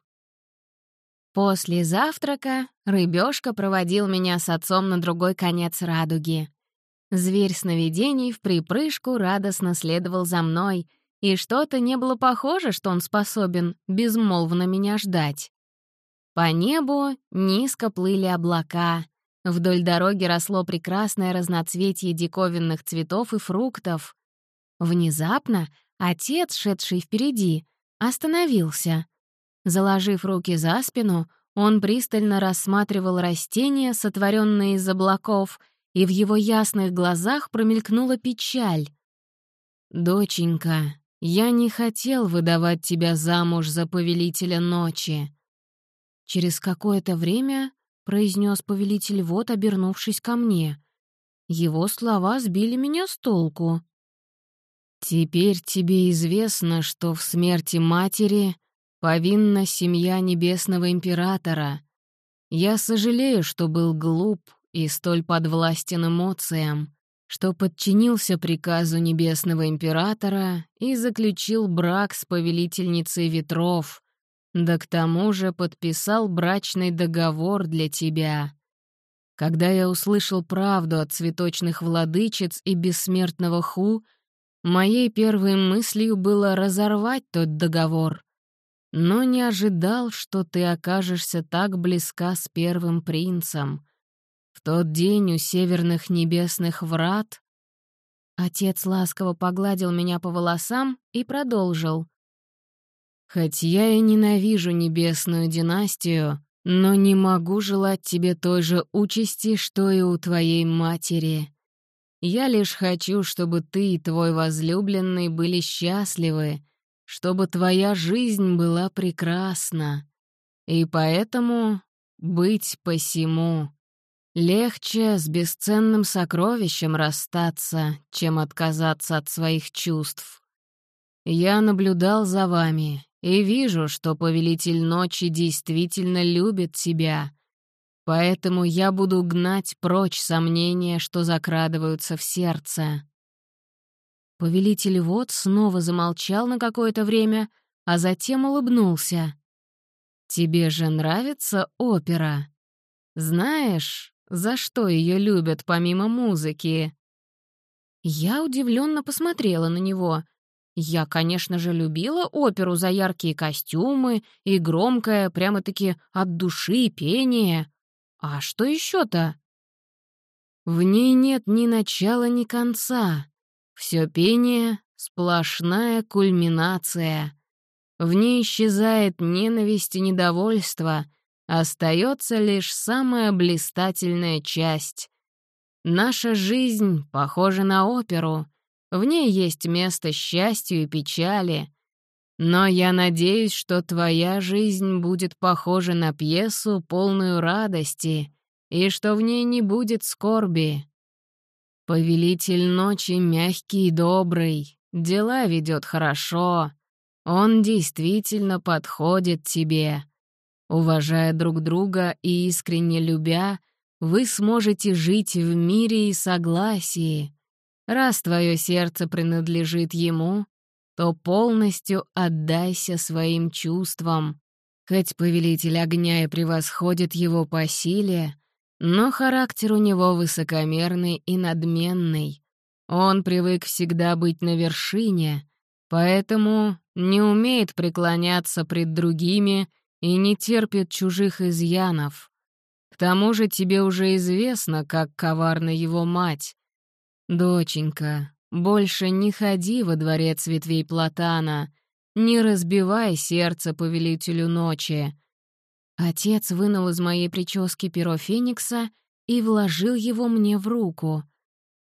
После завтрака рыбешка проводил меня с отцом на другой конец радуги. Зверь сновидений в припрыжку радостно следовал за мной, и что-то не было похоже, что он способен безмолвно меня ждать. По небу низко плыли облака. Вдоль дороги росло прекрасное разноцветие диковинных цветов и фруктов. Внезапно отец, шедший впереди, остановился. Заложив руки за спину, он пристально рассматривал растения, сотворенные из облаков, и в его ясных глазах промелькнула печаль. «Доченька, я не хотел выдавать тебя замуж за повелителя ночи». Через какое-то время произнес повелитель вот, обернувшись ко мне. Его слова сбили меня с толку. «Теперь тебе известно, что в смерти матери повинна семья Небесного Императора. Я сожалею, что был глуп и столь подвластен эмоциям, что подчинился приказу Небесного Императора и заключил брак с повелительницей ветров, да к тому же подписал брачный договор для тебя. Когда я услышал правду от цветочных владычиц и бессмертного Ху, моей первой мыслью было разорвать тот договор, но не ожидал, что ты окажешься так близка с первым принцем — в тот день у северных небесных врат Отец ласково погладил меня по волосам и продолжил. «Хоть я и ненавижу небесную династию, но не могу желать тебе той же участи, что и у твоей матери. Я лишь хочу, чтобы ты и твой возлюбленный были счастливы, чтобы твоя жизнь была прекрасна. И поэтому быть посему. Легче с бесценным сокровищем расстаться, чем отказаться от своих чувств. Я наблюдал за вами и вижу, что повелитель ночи действительно любит тебя, поэтому я буду гнать прочь сомнения, что закрадываются в сердце. Повелитель вод снова замолчал на какое-то время, а затем улыбнулся. «Тебе же нравится опера? Знаешь, за что ее любят помимо музыки?» Я удивленно посмотрела на него. Я, конечно же, любила оперу за яркие костюмы и громкое, прямо-таки от души пение. А что еще-то? В ней нет ни начала, ни конца. Все пение — сплошная кульминация. В ней исчезает ненависть и недовольство — Остается лишь самая блистательная часть. Наша жизнь похожа на оперу. В ней есть место счастью и печали. Но я надеюсь, что твоя жизнь будет похожа на пьесу, полную радости, и что в ней не будет скорби. Повелитель ночи мягкий и добрый, дела ведет хорошо. Он действительно подходит тебе. Уважая друг друга и искренне любя, вы сможете жить в мире и согласии. Раз твое сердце принадлежит ему, то полностью отдайся своим чувствам. Хоть повелитель огня и превосходит его по силе, но характер у него высокомерный и надменный. Он привык всегда быть на вершине, поэтому не умеет преклоняться пред другими — и не терпит чужих изъянов. К тому же тебе уже известно, как коварна его мать. Доченька, больше не ходи во дворец ветвей платана. Не разбивай сердце повелителю ночи». Отец вынул из моей прически перо Феникса и вложил его мне в руку.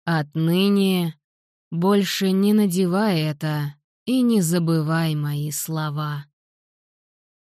«Отныне больше не надевай это и не забывай мои слова».